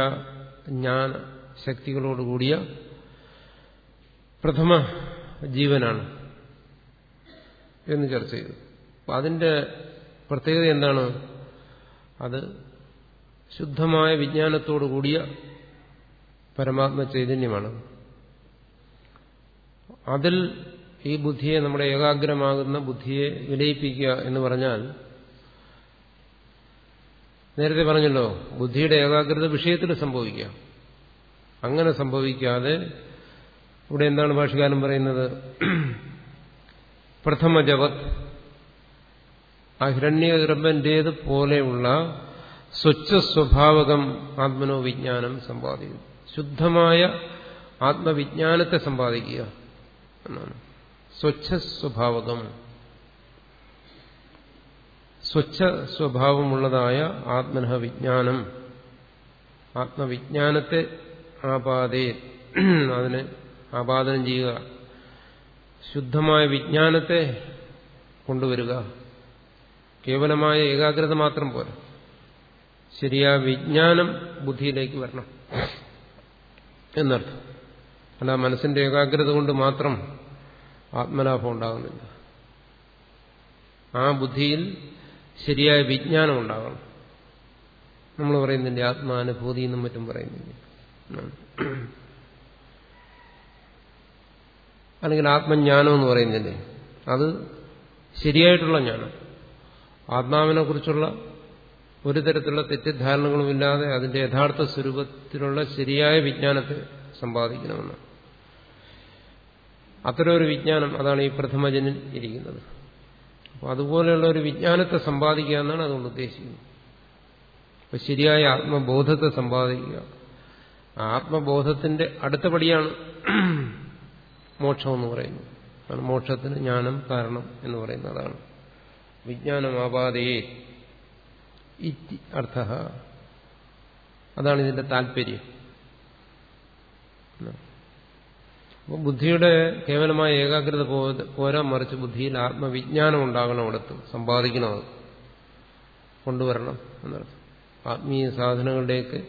S1: ജ്ഞാന ശക്തികളോടുകൂടിയ പ്രഥമ ജീവനാണ് എന്ന് ചർച്ച ചെയ്തു. അപ്പം അതിന്റെ പ്രത്യേകത എന്താണ്? അത് ശുദ്ധമായ വിജ്ഞാനത്തോടു കൂടിയ പരമാത്മ ചൈതന്യമാണ്. അതിൽ ഈ ബുദ്ധിയെ നമ്മുടെ ഏകാഗ്രമാകുന്ന ബുദ്ധിയെ വിലയിപ്പിക്കുക എന്ന് പറഞ്ഞാൽ നേരത്തെ പറഞ്ഞല്ലോ ബുദ്ധിയുടെ ഏകാഗ്രത വിഷയത്തിൽ സംഭവിക്കാം അങ്ങനെ സംഭവിക്കാതെ ഇവിടെ എന്താണ് ഭാഷകാലം പറയുന്നത്? പ്രഥമ ജപത് ആ ഹിരണ്യഗർഭന്റേത് പോലെയുള്ള സ്വച്ഛ സ്വഭാവകം ആത്മനോ വിജ്ഞാനം സമ്പാദിക്കും ശുദ്ധമായ ആത്മവിജ്ഞാനത്തെ സമ്പാദിക്കുക എന്നാണ്. സ്വച്ഛ സ്വഭാവകം സ്വച്ഛ സ്വഭാവമുള്ളതായ ആത്മനഹ വിജ്ഞാനം ആത്മവിജ്ഞാനത്തെ ആപാദേ അതിനെ ആപാദനം ചെയ്യുക. ശുദ്ധമായ വിജ്ഞാനത്തെ കൊണ്ടുവരിക. കേവലമായ ഏകാഗ്രത മാത്രം പോരാ. ശരിയായ വിജ്ഞാനം ബുദ്ധിയിലേക്ക് വരണം. എന്നർത്ഥം. അല്ല മനസ്സിന്റെ ഏകാഗ്രത കൊണ്ട് മാത്രം ആത്മലാഭം ഉണ്ടാകുന്നില്ല. ആ ബുദ്ധിയിൽ ശരിയായ വിജ്ഞാനം ഉണ്ടാകണം. നമ്മൾ പറയുന്നില്ലേ ആത്മാനുഭൂതി എന്നും മറ്റും പറയുന്നില്ല? അല്ലെങ്കിൽ ആത്മജ്ഞാനം എന്ന് പറയുന്നില്ലേ? അത് ശരിയായിട്ടുള്ള ജ്ഞാനം. ആത്മാവിനെ കുറിച്ചുള്ള ഒരു തരത്തിലുള്ള തെറ്റിദ്ധാരണകളുമില്ലാതെ അതിന്റെ യഥാർത്ഥ സ്വരൂപത്തിലുള്ള ശരിയായ വിജ്ഞാനത്തെ സമ്പാദിക്കണമെന്ന്. അത്തരമൊരു വിജ്ഞാനം അതാണ് ഈ പ്രഥമജനിൽ ഇരിക്കുന്നത്. അപ്പോൾ അതുപോലെയുള്ള ഒരു വിജ്ഞാനത്തെ സമ്പാദിക്കുക എന്നാണ് അതുകൊണ്ട് ഉദ്ദേശിക്കുന്നത്. അപ്പൊ ശരിയായ ആത്മബോധത്തെ സമ്പാദിക്കുക. ആത്മബോധത്തിന്റെ അടുത്ത പടിയാണ് മോക്ഷം എന്ന് പറയുന്നത്. മോക്ഷത്തിന് ജ്ഞാനം കാരണം എന്ന് പറയുന്നതാണ് അതാണ്. അർത്ഥ. അതാണ് ഇതിന്റെ താല്പര്യം. അപ്പോൾ ബുദ്ധിയുടെ കേവലമായ ഏകാഗ്രത പോരാ മറിച്ച് ബുദ്ധിയിൽ ആത്മവിജ്ഞാനം ഉണ്ടാകണം അവിടെ സമ്പാദിക്കണം അത് കൊണ്ടുവരണം എന്നർത്ഥം. ആത്മീയ സാധനങ്ങളുടെയൊക്കെ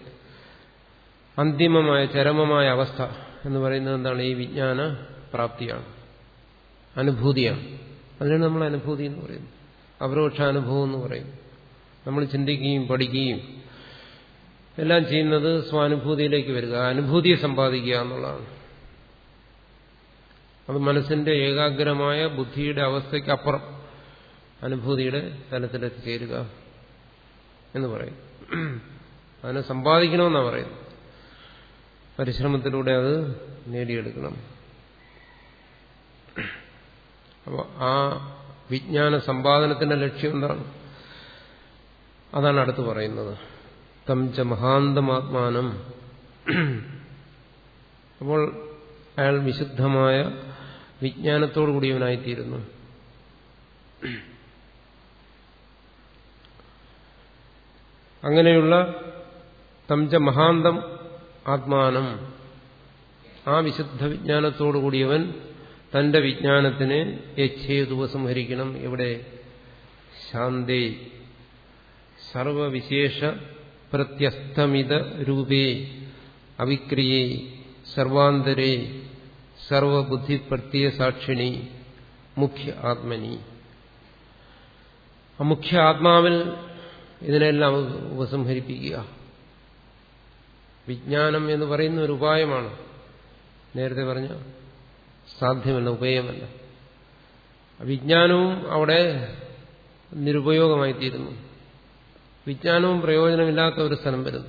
S1: അന്തിമമായ ചരമമായ അവസ്ഥ എന്ന് പറയുന്നത് എന്താണ്? ഈ വിജ്ഞാന പ്രാപ്തിയാണ്. അനുഭൂതിയാണ്. അതിനാണ് നമ്മൾ അനുഭൂതി എന്ന് പറയുന്നത് അപരോക്ഷാനുഭവം എന്ന് പറയുന്നു. നമ്മൾ ചിന്തിക്കുകയും പഠിക്കുകയും എല്ലാം ചെയ്യുന്നത് സ്വാനുഭൂതിയിലേക്ക് വരിക അനുഭൂതിയെ സമ്പാദിക്കുക എന്നുള്ളതാണ്. അത് മനസ്സിന്റെ ഏകാഗ്രമായ ബുദ്ധിയുടെ അവസ്ഥയ്ക്കപ്പുറം അനുഭൂതിയുടെ തലത്തിലെത്തിച്ചേരുക എന്ന് പറയും. അതിനെ സമ്പാദിക്കണമെന്നാണ് പറയുന്നത്. പരിശ്രമത്തിലൂടെ അത് നേടിയെടുക്കണം. അപ്പോൾ ആ വിജ്ഞാന സമ്പാദനത്തിന്റെ ലക്ഷ്യം എന്താണ്? അതാണ് അടുത്ത് പറയുന്നത്. തംച മഹാന്തമാത്മാനം. അപ്പോൾ അയാൾ വിശുദ്ധമായ വിജ്ഞാനത്തോടു കൂടിയവനായിത്തീരുന്നു. അങ്ങനെയുള്ള തംച മഹാന്തം ആത്മാനം. ആ വിശുദ്ധ വിജ്ഞാനത്തോടു കൂടിയവൻ തന്റെ വിജ്ഞാനത്തിനെ യച്ഛേതു ഉപസംഹരിക്കണം ഇവിടെ ശാന്തേ സർവവിശേഷ പ്രത്യസ്തമിത രൂപേ അവിക്രിയേ സർവാന്തരേ സർവബുദ്ധി പ്രത്യയ സാക്ഷിണി മുഖ്യ ആത്മനി. ആ മുഖ്യ ആത്മാവിൽ ഇതിനെല്ലാം ഉപസംഹരിപ്പിക്കുക. വിജ്ഞാനം എന്ന് പറയുന്ന ഒരു ഉപായമാണ്. നേരത്തെ പറഞ്ഞ സാധ്യമല്ല ഉപായമല്ല വിജ്ഞാനവും അവിടെ നിരുപയോഗമായിത്തീരുന്നു. വിജ്ഞാനവും പ്രയോജനമില്ലാത്ത ഒരു സ്ഥലം വരുന്നു.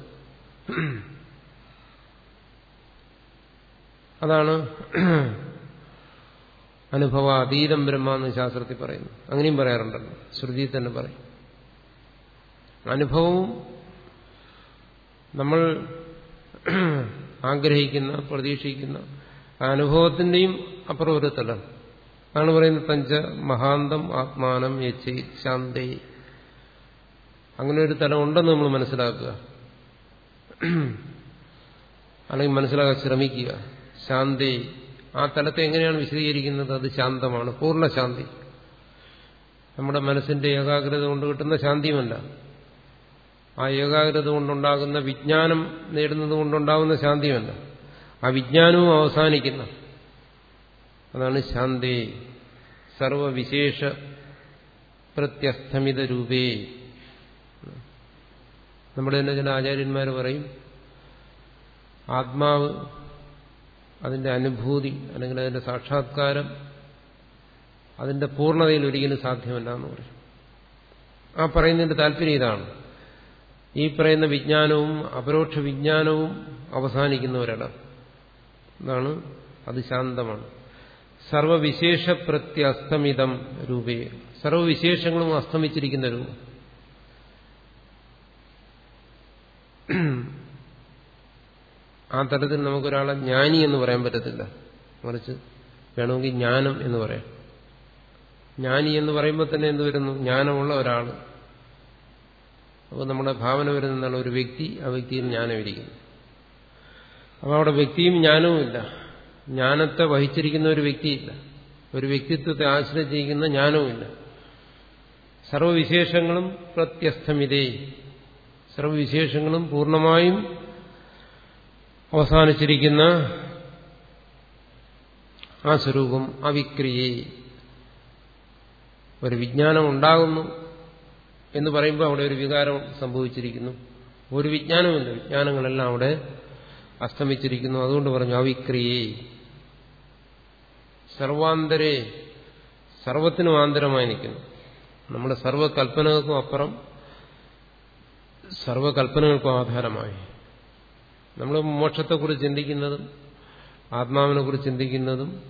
S1: അതാണ് അനുഭവ അതീതം ബ്രഹ്മ എന്ന് ശാസ്ത്രത്തിൽ പറയുന്നു. അങ്ങനെയും പറയാറുണ്ടല്ലോ. ശ്രുതി തന്നെ പറയും. അനുഭവവും നമ്മൾ ആഗ്രഹിക്കുന്ന പ്രതീക്ഷിക്കുന്ന അനുഭവത്തിന്റെയും അപ്പുറം ഒരു തലം. അതാണ് പറയുന്നത് തഞ്ച മഹാന്തം ആത്മാനം യച്ചി ശാന്തേ. അങ്ങനെ ഒരു തലം ഉണ്ടെന്ന് നമ്മൾ മനസ്സിലാക്കുക. അല്ലെങ്കിൽ മനസ്സിലാക്കാൻ ശ്രമിക്കുക. ശാന്തി. ആ തലത്തെ എങ്ങനെയാണ് വിശദീകരിക്കുന്നത്? അത് ശാന്തമാണ്. പൂർണ ശാന്തി. നമ്മുടെ മനസ്സിന്റെ ഏകാഗ്രത കൊണ്ട് കിട്ടുന്ന ശാന്തിയുമല്ല. ആ ഏകാഗ്രത കൊണ്ടുണ്ടാകുന്ന വിജ്ഞാനം നേടുന്നത് കൊണ്ടുണ്ടാകുന്ന ശാന്തിയുമല്ല. ആ വിജ്ഞാനവും അവസാനിക്കുന്ന. അതാണ് ശാന്തി. സർവവിശേഷ പ്രത്യസ്തമിത രൂപേ നമ്മുടെ തന്നെ ചില ആചാര്യന്മാർ പറയും ആത്മാവ് അതിന്റെ അനുഭൂതി അല്ലെങ്കിൽ അതിന്റെ സാക്ഷാത്കാരം അതിന്റെ പൂർണതയിൽ ഒരിക്കലും സാധ്യമല്ല എന്ന് പറയും. ആ പറയുന്നതിന്റെ താല്പര്യം ഇതാണ്. ഈ പറയുന്ന വിജ്ഞാനവും അപരോക്ഷ വിജ്ഞാനവും അവസാനിക്കുന്ന ഒരിടം. എന്നാണ് അത് ശാന്തമാണ് സർവവിശേഷ പ്രത്യസ്തമിതം രൂപേ. സർവവിശേഷങ്ങളും അസ്തമിച്ചിരിക്കുന്ന രൂപം. ആ തരത്തിൽ നമുക്കൊരാളെ ജ്ഞാനി എന്ന് പറയാൻ പറ്റത്തില്ല. മറിച്ച് വേണമെങ്കിൽ ജ്ഞാനം എന്ന് പറയാം. ജ്ഞാനി എന്ന് പറയുമ്പോൾ തന്നെ എന്ത് വരുന്നു? ജ്ഞാനമുള്ള ഒരാൾ അപ്പോൾ നമ്മുടെ ഭാവന വരുന്നതാണ് ഒരു വ്യക്തി ആ വ്യക്തിയിൽ ജ്ഞാനമിരിക്കുന്നു. അപ്പോൾ അവിടെ വ്യക്തിയും ജ്ഞാനവുമില്ല ജ്ഞാനത്തെ വഹിച്ചിരിക്കുന്ന ഒരു വ്യക്തിയില്ല. ഒരു വ്യക്തിത്വത്തെ ആശ്രയിച്ചിരിക്കുന്ന ജ്ഞാനവുമില്ല സർവവിശേഷങ്ങളും പ്രത്യസ്തമിതേ. സർവവിശേഷങ്ങളും പൂർണമായും അവസാനിച്ചിരിക്കുന്ന ആ സ്വരൂപം അവിക്രിയെ ഒരു വിജ്ഞാനം ഉണ്ടാകുന്നു എന്ന് പറയുമ്പോൾ അവിടെ ഒരു വികാരം സംഭവിച്ചിരിക്കുന്നു. ഒരു വിജ്ഞാനമില്ല വിജ്ഞാനങ്ങളെല്ലാം അവിടെ അസ്തമിച്ചിരിക്കുന്നു. അതുകൊണ്ട് പറഞ്ഞു അവിക്രിയെ. സർവാന്തരേ സർവത്തിനും ആന്തരമായി നിൽക്കുന്നു. നമ്മുടെ സർവകൽപ്പനകൾക്കും അപ്പുറം സർവകൽപ്പനകൾക്കും ആധാരമായി. നമ്മൾ മോക്ഷത്തെക്കുറിച്ച് ചിന്തിക്കുന്നതും ആത്മാവിനെ കുറിച്ച് ചിന്തിക്കുന്നതും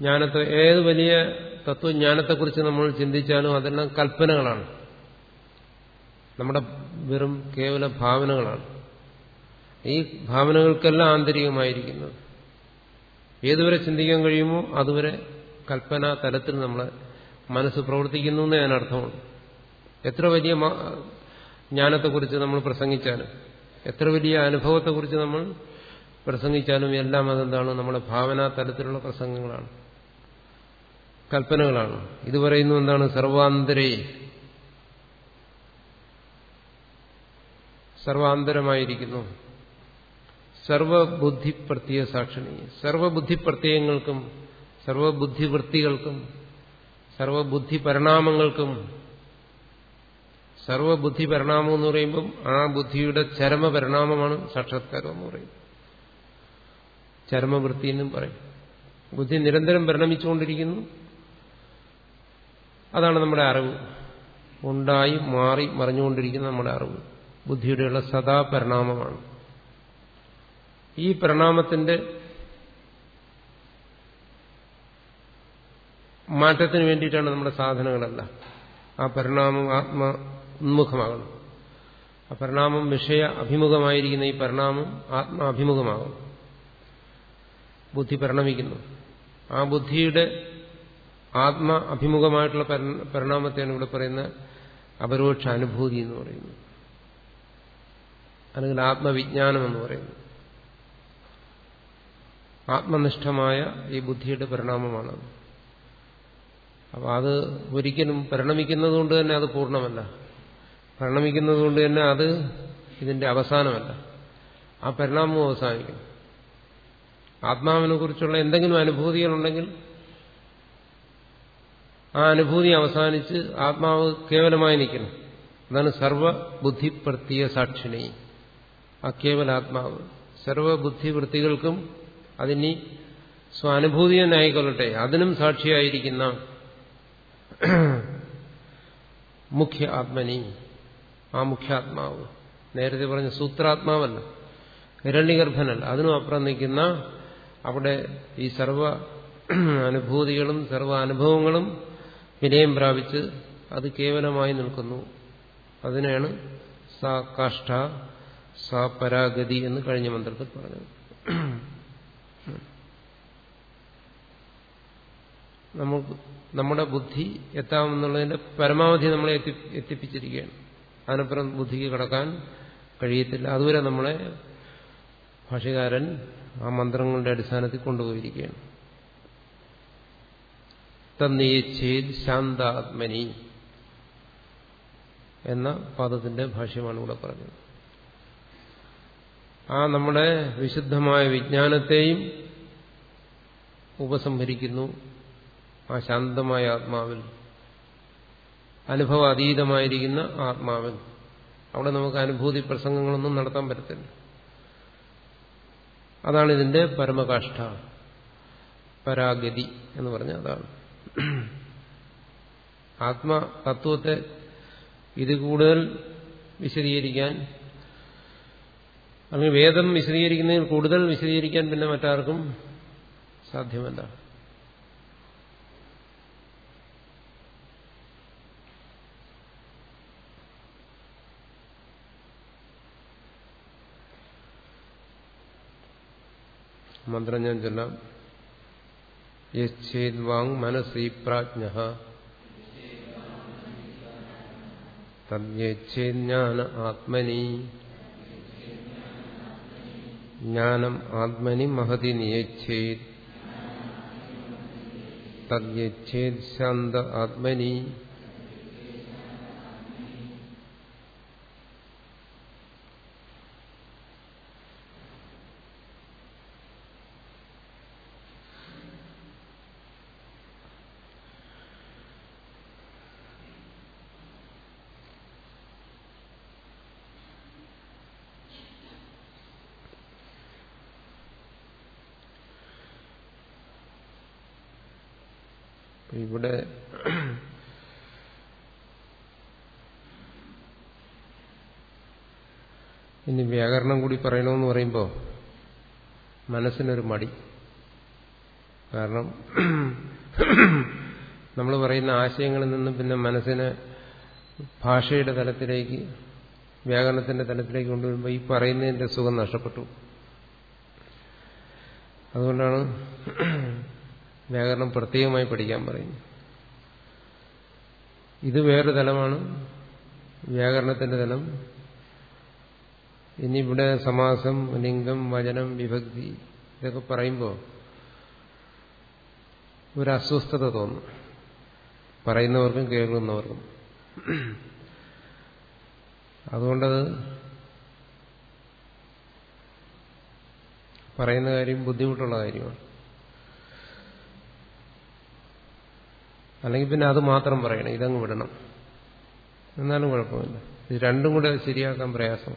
S1: ജ്ഞാനത്തെ ഏത് വലിയ തത്വജ്ഞാനത്തെക്കുറിച്ച് നമ്മൾ ചിന്തിച്ചാലും അതെല്ലാം കൽപ്പനകളാണ്. നമ്മുടെ വെറും കേവല ഭാവനകളാണ്. ഈ ഭാവനകൾക്കെല്ലാം ആന്തരികമായിരിക്കുന്നത്. ഏതുവരെ ചിന്തിക്കാൻ കഴിയുമോ അതുവരെ കൽപ്പന തലത്തിൽ നമ്മളെ മനസ്സ് പ്രവർത്തിക്കുന്നു എന്ന് ഞാൻ അർത്ഥമുണ്ട് എത്ര വലിയ ജ്ഞാനത്തെക്കുറിച്ച് നമ്മൾ പ്രസംഗിച്ചാലും എത്ര വലിയ അനുഭവത്തെക്കുറിച്ച് നമ്മൾ പ്രസംഗിച്ചാലും എല്ലാം അതെന്താണ്? നമ്മുടെ ഭാവനാ തലത്തിലുള്ള പ്രസംഗങ്ങളാണ്. കൽപ്പനകളാണ്. ഇത് പറയുന്നു എന്താണ്? സർവാന്തരേ. സർവാന്തരമായിരിക്കുന്നു. സർവബുദ്ധി പ്രത്യയ സാക്ഷിണി സർവബുദ്ധി പ്രത്യയങ്ങൾക്കും സർവബുദ്ധിവൃത്തികൾക്കും സർവബുദ്ധി പരിണാമങ്ങൾക്കും സർവബുദ്ധി പരിണാമം എന്ന് പറയുമ്പം ആ ബുദ്ധിയുടെ ചരമപരിണാമമാണ് സാക്ഷാത്കാരം എന്ന് പറയും. ചരമവൃത്തി എന്നും പറയും. ബുദ്ധി നിരന്തരം പരിണമിച്ചുകൊണ്ടിരിക്കുന്നു. അതാണ് നമ്മുടെ അറിവ്. ഉണ്ടായി മാറി മറിഞ്ഞുകൊണ്ടിരിക്കുന്ന നമ്മുടെ അറിവ്. ബുദ്ധിയുടെയുള്ള സദാ പരിണാമമാണ് ഈ പരിണാമത്തിന്റെ മാറ്റത്തിന് വേണ്ടിയിട്ടാണ് നമ്മുടെ സാധനങ്ങളെല്ലാം ആ പരിണാമം ആത്മ ഉന്മുഖമാകണം. ആ പരിണാമം വിഷയ അഭിമുഖമായിരിക്കുന്ന ഈ പരിണാമം ആത്മാഭിമുഖമാകും ബുദ്ധി പരിണമിക്കുന്നു. ആ ബുദ്ധിയുടെ ആത്മ അഭിമുഖമായിട്ടുള്ള പരിണാമത്തെയാണ് ഇവിടെ പറയുന്ന അപരോക്ഷ അനുഭൂതി എന്ന് പറയുന്നത് അല്ലെങ്കിൽ ആത്മവിജ്ഞാനം എന്ന് പറയുന്നു. ആത്മനിഷ്ഠമായ ഈ ബുദ്ധിയുടെ പരിണാമമാണ് അപ്പോൾ അത് ഒരിക്കലും പരിണമിക്കുന്നതുകൊണ്ട് തന്നെ അത് പൂർണമല്ല. പരിണമിക്കുന്നതുകൊണ്ട് തന്നെ അത് ഇതിന്റെ അവസാനമല്ല. ആ പരിണാമം അവസാനിക്കും ആത്മാവിനെ കുറിച്ചുള്ള എന്തെങ്കിലും അനുഭൂതികളുണ്ടെങ്കിൽ ആ അനുഭൂതി അവസാനിച്ച് ആത്മാവ് കേവലമായി നിൽക്കണം അതാണ് സർവബുദ്ധി പ്രത്യ സാക്ഷിണി. ആ കേവലാത്മാവ്. സർവബുദ്ധിവൃത്തികൾക്കും അതിനി സ്വാനുഭൂതി തന്നെ ആയിക്കൊള്ളട്ടെ. അതിനും സാക്ഷിയായിരിക്കുന്ന മുഖ്യ ആത്മനി. ആ മുഖ്യാത്മാവ്. നേരത്തെ പറഞ്ഞ സൂത്രാത്മാവല്ല. ഹിരണ്യഗർഭനല്ല. അതിനും അപ്പുറം നിൽക്കുന്ന അവിടെ ഈ സർവ അനുഭൂതികളും സർവ അനുഭവങ്ങളും വിനയം പ്രാപിച്ച് അത് കേവലമായി നിൽക്കുന്നു. അതിനെയാണ് സാ കാഷ്ഠ സാ പരാഗതി എന്ന് കഴിഞ്ഞ മന്ത്രത്തിൽ പറഞ്ഞത്. നമുക്ക് നമ്മുടെ ബുദ്ധി എത്താമെന്നുള്ളതിന്റെ പരമാവധി നമ്മളെ എത്തി എത്തിപ്പിച്ചിരിക്കുകയാണ്. അതിനപ്പുറം ബുദ്ധിക്ക് കടക്കാൻ കഴിയത്തില്ല. അതുവരെ നമ്മളെ ഭാഷകാരൻ ആ മന്ത്രങ്ങളുടെ അടിസ്ഥാനത്തിൽ കൊണ്ടുപോയിരിക്കുകയാണ്. തന്നേച്ഛേദ് ശാന്താത്മനി എന്ന പദത്തിന്റെ ഭാഷ്യമാണ് ഇവിടെ പറഞ്ഞത്. ആ നമ്മുടെ വിശുദ്ധമായ വിജ്ഞാനത്തെയും ഉപസംഹരിക്കുന്നു ആ ശാന്തമായ ആത്മാവിൽ. അനുഭവാതീതമായിരിക്കുന്ന ആത്മാവൻ അവിടെ നമുക്ക് അനുഭൂതി പ്രസംഗങ്ങളൊന്നും നടത്താൻ പറ്റത്തില്ല. അതാണ് ഇതിന്റെ പരമകാഷ്ഠ. പരാഗതി എന്ന് പറഞ്ഞ അതാണ്. ആത്മതത്വത്തെ ഇത് കൂടുതൽ വിശദീകരിക്കാൻ അല്ലെങ്കിൽ വേദം വിശദീകരിക്കുന്നതിൽ കൂടുതൽ വിശദീകരിക്കാൻ പിന്നെ മറ്റാർക്കും സാധ്യമല്ല. മന്ത്രം ഞാൻ ചൊല്ലാം യേദ്വാങ് മനസ്സി പ്രാജ്ഞ തദ്യേച്ഛേജ്ഞാന ആത്മനി ജ്ഞാനം ആത്മനി മഹതി നിയച്ഛേത് തദ്യേച്ഛേത് ശാന്ത ആത്മനി ഇവിടെ ഇനി വ്യാകരണം കൂടി പറയണമെന്ന് പറയുമ്പോൾ മനസ്സിനൊരു മടി. കാരണം നമ്മൾ പറയുന്ന ആശയങ്ങളിൽ നിന്നും പിന്നെ മനസ്സിനെ ഭാഷയുടെ തലത്തിലേക്ക് വ്യാകരണത്തിന്റെ തലത്തിലേക്ക് കൊണ്ടുവരുമ്പോൾ ഈ പറയുന്നതിന്റെ സുഖം നഷ്ടപ്പെട്ടു. അതുകൊണ്ടാണ് വ്യാകരണം പ്രത്യേകമായി പഠിക്കാൻ പറയുന്നത്. ഇത് വേറൊരു തലമാണ്. വ്യാകരണത്തിന്റെ തലം ഇനി ഇവിടെ സമാസം ലിംഗം വചനം വിഭക്തി ഇതൊക്കെ പറയുമ്പോൾ ഒരു അസ്വസ്ഥത തോന്നും. പറയുന്നവർക്കും കേൾക്കുന്നവർക്കും. അതുകൊണ്ടത് പറയുന്ന കാര്യം ബുദ്ധിമുട്ടുള്ള കാര്യമാണ്. അല്ലെങ്കിൽ പിന്നെ അത് മാത്രം പറയണം ഇതങ്ങ് വിടണം. എന്നാലും കുഴപ്പമില്ല. ഇത് രണ്ടും കൂടെ ശരിയാക്കാൻ പ്രയാസം.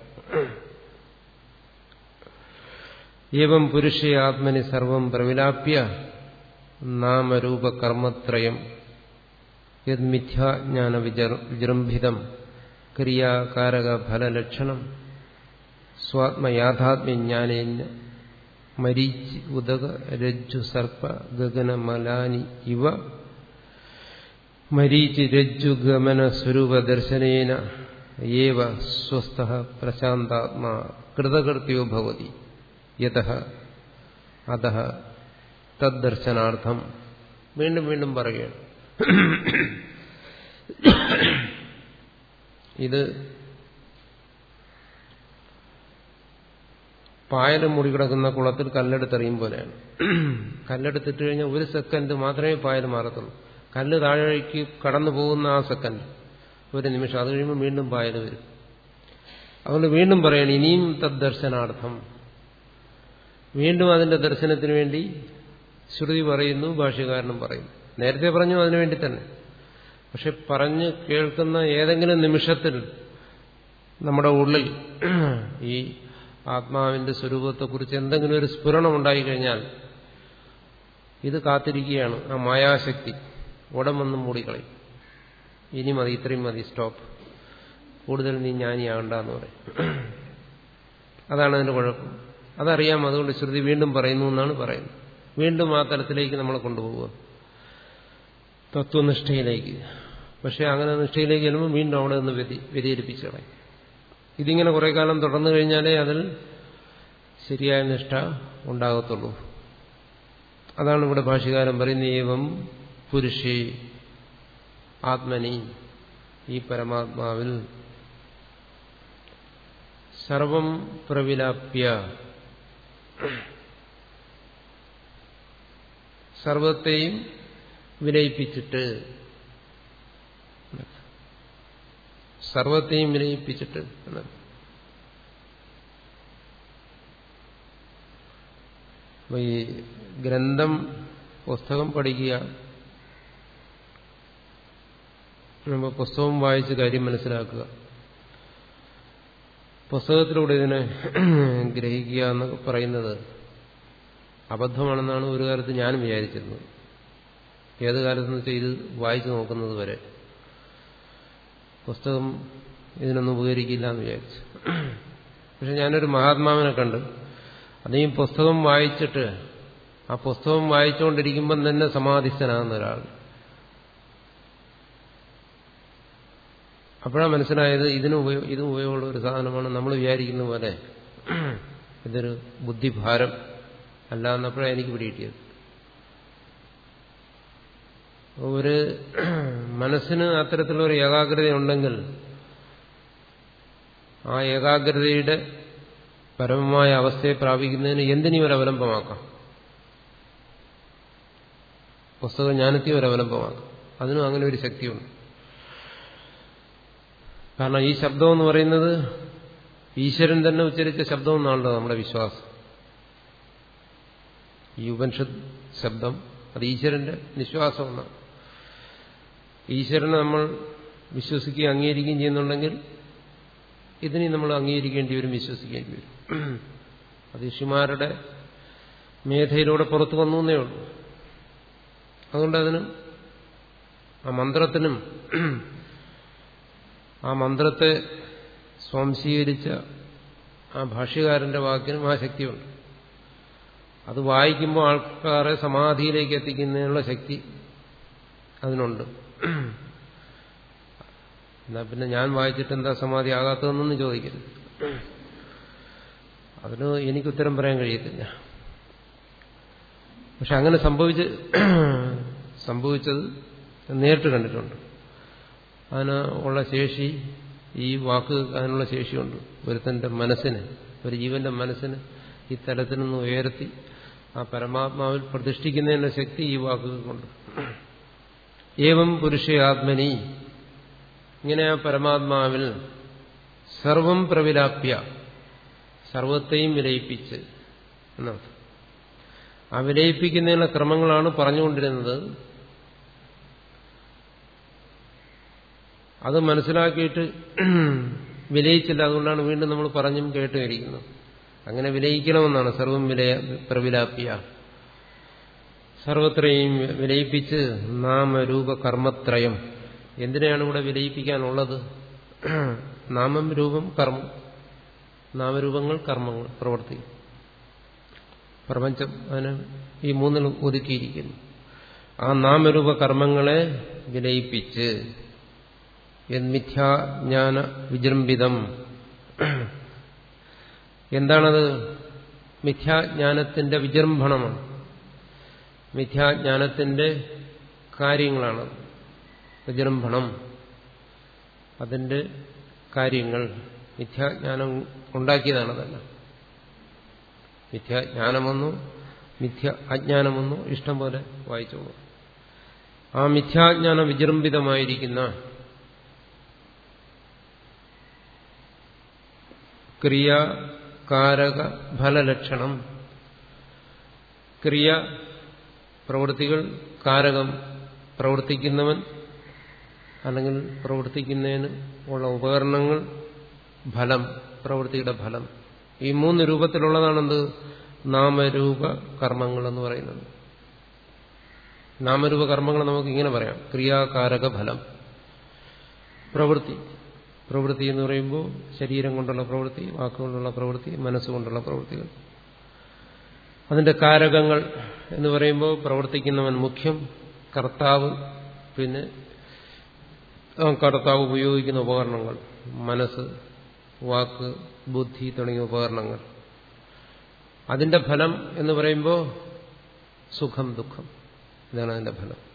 S1: ഏവം പുരുഷ ആത്മനി സർവം പ്രവിലാപ്യ നാമരൂപകർമ്മത്രയം യത് മിഥ്യാജ്ഞാന വിജൃംഭിതം ക്രിയാകാരക ഫലലക്ഷണം സ്വാത്മയാഥാത്മ്യജ്ഞാനേന മരീച്ച് ഉദക രജ്ജു സർപ്പ ഗഗന മലാനി ഇവ മരീചി രജ്ജു ഗമന സ്വരൂപ ദർശനേന ഏവ സ്വസ്ഥ പ്രശാന്താത്മാ കൃതകൃത്യോ ഭവതി യത അത തദ്ദർശനാർത്ഥം വീണ്ടും വീണ്ടും പറയുകയാണ്. ഇത് പായൽ കിടക്കുന്ന കുളത്തിൽ കല്ലെടുത്തെറിയും പോലെയാണ്. കല്ലെടുത്തിട്ട് കഴിഞ്ഞാൽ ഒരു സെക്കൻഡ് മാത്രമേ പായൽ മാറത്തുള്ളൂ. കല്ല് താഴേക്ക് കടന്നു പോകുന്ന ആ സെക്കൻഡ് ഒരു നിമിഷം. അത് കഴിയുമ്പോൾ വീണ്ടും പായൽ വരും. അതുകൊണ്ട് വീണ്ടും പറയണം ഇനിയും തദ്ദർശനാർത്ഥം. വീണ്ടും അതിന്റെ ദർശനത്തിന് വേണ്ടി ശ്രുതി പറയുന്നു ഭാഷ്യകാരനും പറയുന്നു. നേരത്തെ പറഞ്ഞു അതിനുവേണ്ടി തന്നെ. പക്ഷെ പറഞ്ഞ് കേൾക്കുന്ന ഏതെങ്കിലും നിമിഷത്തിൽ നമ്മുടെ ഉള്ളിൽ ഈ ആത്മാവിന്റെ സ്വരൂപത്തെക്കുറിച്ച് എന്തെങ്കിലും ഒരു സ്ഫുരണം ഉണ്ടായിക്കഴിഞ്ഞാൽ ഇത് കാത്തിരിക്കുകയാണ്. ആ മായാശക്തി ഉടമൊന്നും മൂടിക്കളയും. ഇനി മതി ഇത്രയും മതി സ്റ്റോപ്പ് കൂടുതൽ നീ ജ്ഞാനിയാകണ്ടെന്ന് പറയും. അതാണ് അതിന്റെ കുഴപ്പം. അതറിയാം. അതുകൊണ്ട് ശ്രുതി വീണ്ടും പറയുന്നു എന്നാണ് പറയുന്നത്. വീണ്ടും ആ തലത്തിലേക്ക് നമ്മളെ കൊണ്ടുപോകുക തത്വനിഷ്ഠയിലേക്ക്. പക്ഷെ അങ്ങനെ നിഷ്ഠയിലേക്ക് ചെല്ലുമ്പോൾ വീണ്ടും അവിടെ നിന്ന് വ്യതിചരിപ്പിച്ചു കളയും. ഇതിങ്ങനെ കുറെ കാലം തുടർന്നു കഴിഞ്ഞാലേ അതിൽ ശരിയായ നിഷ്ഠ ഉണ്ടാകത്തുള്ളൂ. അതാണ് ഇവിടെ ഭാഷകാരം പറയുന്നത് ഏവം പുരുഷേ ആത്മനി ഈ പരമാത്മാവിൽ സർവം പ്രവിലാപ്യ സർവത്തെയും വിനയിപ്പിച്ചിട്ട് സർവത്തെയും വിനയിപ്പിച്ചിട്ട് എന്നർത്ഥം ഈ ഗ്രന്ഥം പുസ്തകം പഠിക്കുക പുസ്തകം വായിച്ച് കാര്യം മനസ്സിലാക്കുക പുസ്തകത്തിലൂടെ ഇതിനെ ഗ്രഹിക്കുക എന്ന് പറയുന്നത് അബദ്ധമാണെന്നാണ് ഒരു കാലത്ത് ഞാനും വിചാരിച്ചിരുന്നത്. ഏത് കാലത്ത് വെച്ചാൽ ഇത് വായിച്ചു നോക്കുന്നത് വരെ. പുസ്തകം ഇതിനൊന്നും ഉപകരിക്കില്ല എന്ന് വിചാരിച്ചു. പക്ഷെ ഞാനൊരു മഹാത്മാവിനെ കണ്ട് ഈ പുസ്തകം വായിച്ചിട്ട് ആ പുസ്തകം വായിച്ചുകൊണ്ടിരിക്കുമ്പം തന്നെ സമാധിസ്ഥനാകുന്ന ഒരാൾ. അപ്പോഴാണ് മനസ്സിലായത് ഇതിന് ഉപയോഗ ഇതിന് ഉപയോഗമുള്ള ഒരു സാധനമാണ് നമ്മൾ വിചാരിക്കുന്ന പോലെ. ഇതൊരു ബുദ്ധിഭാരം അല്ല എന്നപ്പോഴാണ് എനിക്ക് പിടികിട്ടിയത്. ഒരു മനസ്സിന് ഒരു ഏകാഗ്രത ഉണ്ടെങ്കിൽ ആ ഏകാഗ്രതയുടെ പരമമായ അവസ്ഥയെ പ്രാപിക്കുന്നതിന് എന്തിനും ഒരു അവലംബമാക്കാം? പുസ്തക ജ്ഞാനത്തെ ഒരു അതിനും അങ്ങനെ ഒരു ശക്തിയുണ്ട്. കാരണം ഈ ശബ്ദം എന്ന് പറയുന്നത് ഈശ്വരൻ തന്നെ ഉച്ചരിച്ച ശബ്ദം എന്നാണല്ലോ നമ്മുടെ വിശ്വാസം. ഈ ഉപനിഷത്ത് ശബ്ദം അത് ഈശ്വരന്റെ നിശ്വാസം എന്നാണ്. ഈശ്വരനെ നമ്മൾ വിശ്വസിക്കുകയും അംഗീകരിക്കുകയും ചെയ്യുന്നുണ്ടെങ്കിൽ ഇതിനെ നമ്മൾ അംഗീകരിക്കേണ്ടി വരും വിശ്വസിക്കേണ്ടി വരും. അത് ഋഷിമാരുടെ മേധയിലൂടെ പുറത്തു വന്നു എന്നേ ഉള്ളൂ. അതുകൊണ്ട് അതിനും ആ മന്ത്രത്തിനും ആ മന്ത്രത്തെ സ്വാംശീകരിച്ച ആ ഭാഷ്യകാരന്റെ വാക്കിനും ആ ശക്തിയുണ്ട്. അത് വായിക്കുമ്പോൾ ആൾക്കാരെ സമാധിയിലേക്ക് എത്തിക്കുന്നതിനുള്ള ശക്തി അതിനുണ്ട്. എന്നാ പിന്നെ ഞാൻ വായിച്ചിട്ട് എന്താ സമാധി ആകാത്തതെന്നൊന്നും ചോദിക്കരുത്. അതിന് എനിക്ക് ഉത്തരം പറയാൻ കഴിയത്തില്ല. പക്ഷെ അങ്ങനെ സംഭവിച്ച് സംഭവിച്ചത് നേരിട്ട് കണ്ടിട്ടുണ്ട്. അതിന് ഉള്ള ശേഷി ഈ വാക്ക് അതിനുള്ള ശേഷിയുണ്ട്. ഒരുത്തന്റെ മനസ്സിന് ഒരു ജീവന്റെ മനസ്സിന് ഈ തലത്തിൽ നിന്ന് ഉയർത്തി ആ പരമാത്മാവിൽ പ്രതിഷ്ഠിക്കുന്നതിന്റെ ശക്തി ഈ വാക്കുകൾക്കുണ്ട് ഏവം പുരുഷയാത്മനി ഇങ്ങനെ ആ പരമാത്മാവിൽ സർവം പ്രവിലാപ്യ സർവത്തെയും വിലയിപ്പിച്ച് എന്നർത്ഥം ആ വിലയിപ്പിക്കുന്നതിനുള്ള ക്രമങ്ങളാണ് പറഞ്ഞുകൊണ്ടിരുന്നത്. അത് മനസ്സിലാക്കിയിട്ട് വിലയിച്ചില്ല. അതുകൊണ്ടാണ് വീണ്ടും നമ്മൾ പറഞ്ഞും കേട്ടുമിരിക്കുന്നത് അങ്ങനെ വിലയിക്കണമെന്നാണ്. സർവം വിലയ പ്രവിലാപ്യ. സർവത്രയും വിലയിപ്പിച്ച് നാമരൂപ കർമ്മത്രയം എന്തിനാണ് ഇവിടെ വിലയിപ്പിക്കാനുള്ളത്? നാമം രൂപം കർമ്മം. നാമരൂപങ്ങൾ കർമ്മങ്ങൾ പ്രവർത്തി പ്രപഞ്ചം അതിന് ഈ മൂന്നിൽ ഒതുക്കിയിരിക്കുന്നു. ആ നാമരൂപ കർമ്മങ്ങളെ വിലയിപ്പിച്ച് മിഥ്യാജ്ഞാന വിജൃംഭിതം. എന്താണത്? മിഥ്യാജ്ഞാനത്തിന്റെ വിജൃംഭണമാണ്. മിഥ്യാജ്ഞാനത്തിന്റെ കാര്യങ്ങളാണ് വിജൃംഭണം. അതിന്റെ കാര്യങ്ങൾ മിഥ്യാജ്ഞാനം ഉണ്ടാക്കിയതാണതല്ല മിഥ്യാജ്ഞാനമെന്നോ മിഥ്യ അജ്ഞാനമെന്നോ ഇഷ്ടം പോലെ വായിച്ചോളൂ. ആ മിഥ്യാജ്ഞാന വിജൃംഭിതമായിരിക്കുന്ന ക്രിയ കാരക ഫലലക്ഷണം. ക്രിയ പ്രവൃത്തികൾ കാരകം പ്രവർത്തിക്കുന്നവൻ അല്ലെങ്കിൽ പ്രവർത്തിക്കുന്നതിന് ഉള്ള ഉപകരണങ്ങൾ ഫലം പ്രവൃത്തിയുടെ ഫലം. ഈ മൂന്ന് രൂപത്തിലുള്ളതാണെന്ത്? നാമരൂപ കർമ്മങ്ങൾ എന്ന് പറയുന്നത്. നാമരൂപ കർമ്മങ്ങൾ നമുക്ക് ഇങ്ങനെ പറയാം. ക്രിയാകാരക ഫലം. പ്രവൃത്തി. പ്രവൃത്തി എന്ന് പറയുമ്പോൾ ശരീരം കൊണ്ടുള്ള പ്രവൃത്തി വാക്കുകൊണ്ടുള്ള പ്രവൃത്തി മനസ്സുകൊണ്ടുള്ള പ്രവൃത്തികൾ. അതിന്റെ കാരകങ്ങൾ എന്ന് പറയുമ്പോൾ പ്രവർത്തിക്കുന്നവൻ മുഖ്യം കർത്താവ് പിന്നെ കർത്താവ് ഉപയോഗിക്കുന്ന ഉപകരണങ്ങൾ മനസ്സ് വാക്ക് ബുദ്ധി തുടങ്ങിയ ഉപകരണങ്ങൾ. അതിന്റെ ഫലം എന്ന് പറയുമ്പോൾ സുഖം ദുഃഖം. ഇതാണ് അതിന്റെ ഫലം.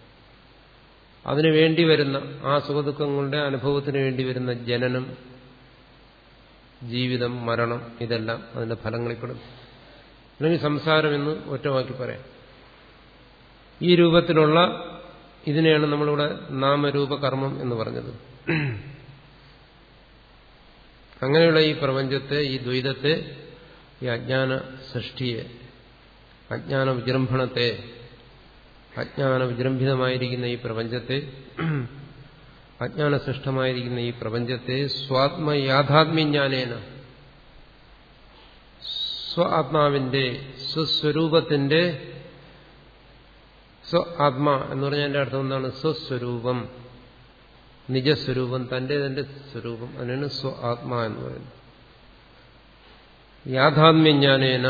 S1: അതിനു വേണ്ടി വരുന്ന ആ സുഖദുഃഖങ്ങളുടെ അനുഭവത്തിന് വേണ്ടി വരുന്ന ജനനം ജീവിതം മരണം ഇതെല്ലാം അതിന്റെ ഫലങ്ങളിൽപ്പെടും അല്ലെങ്കിൽ സംസാരം എന്ന് ഒറ്റവാക്കി പറയാം. ഈ രൂപത്തിലുള്ള ഇതിനെയാണ് നമ്മളിവിടെ നാമരൂപകർമ്മം എന്ന് പറഞ്ഞത്. അങ്ങനെയുള്ള ഈ പ്രപഞ്ചത്തെ ഈ ദ്വൈതത്തെ ഈ അജ്ഞാന സൃഷ്ടിയെ അജ്ഞാന വിജൃംഭണത്തെ അജ്ഞാന വിജൃംഭിതമായിരിക്കുന്ന ഈ പ്രപഞ്ചത്തെ അജ്ഞാനസൃഷ്ടമായിരിക്കുന്ന ഈ പ്രപഞ്ചത്തെ സ്വാത്മയാഥാത്മ്യജ്ഞാനേന സ്വ ആത്മാവിന്റെ സ്വസ്വരൂപത്തിന്റെ സ്വ ആത്മ എന്ന് പറഞ്ഞാൽ എന്റെ അർത്ഥം എന്താണ്? സ്വസ്വരൂപം. നിജസ്വരൂപം തന്റെ തന്റെ സ്വരൂപം. അതിനാണ് സ്വ ആത്മ എന്ന് പറയുന്നത്. യാഥാത്മ്യജ്ഞാനേന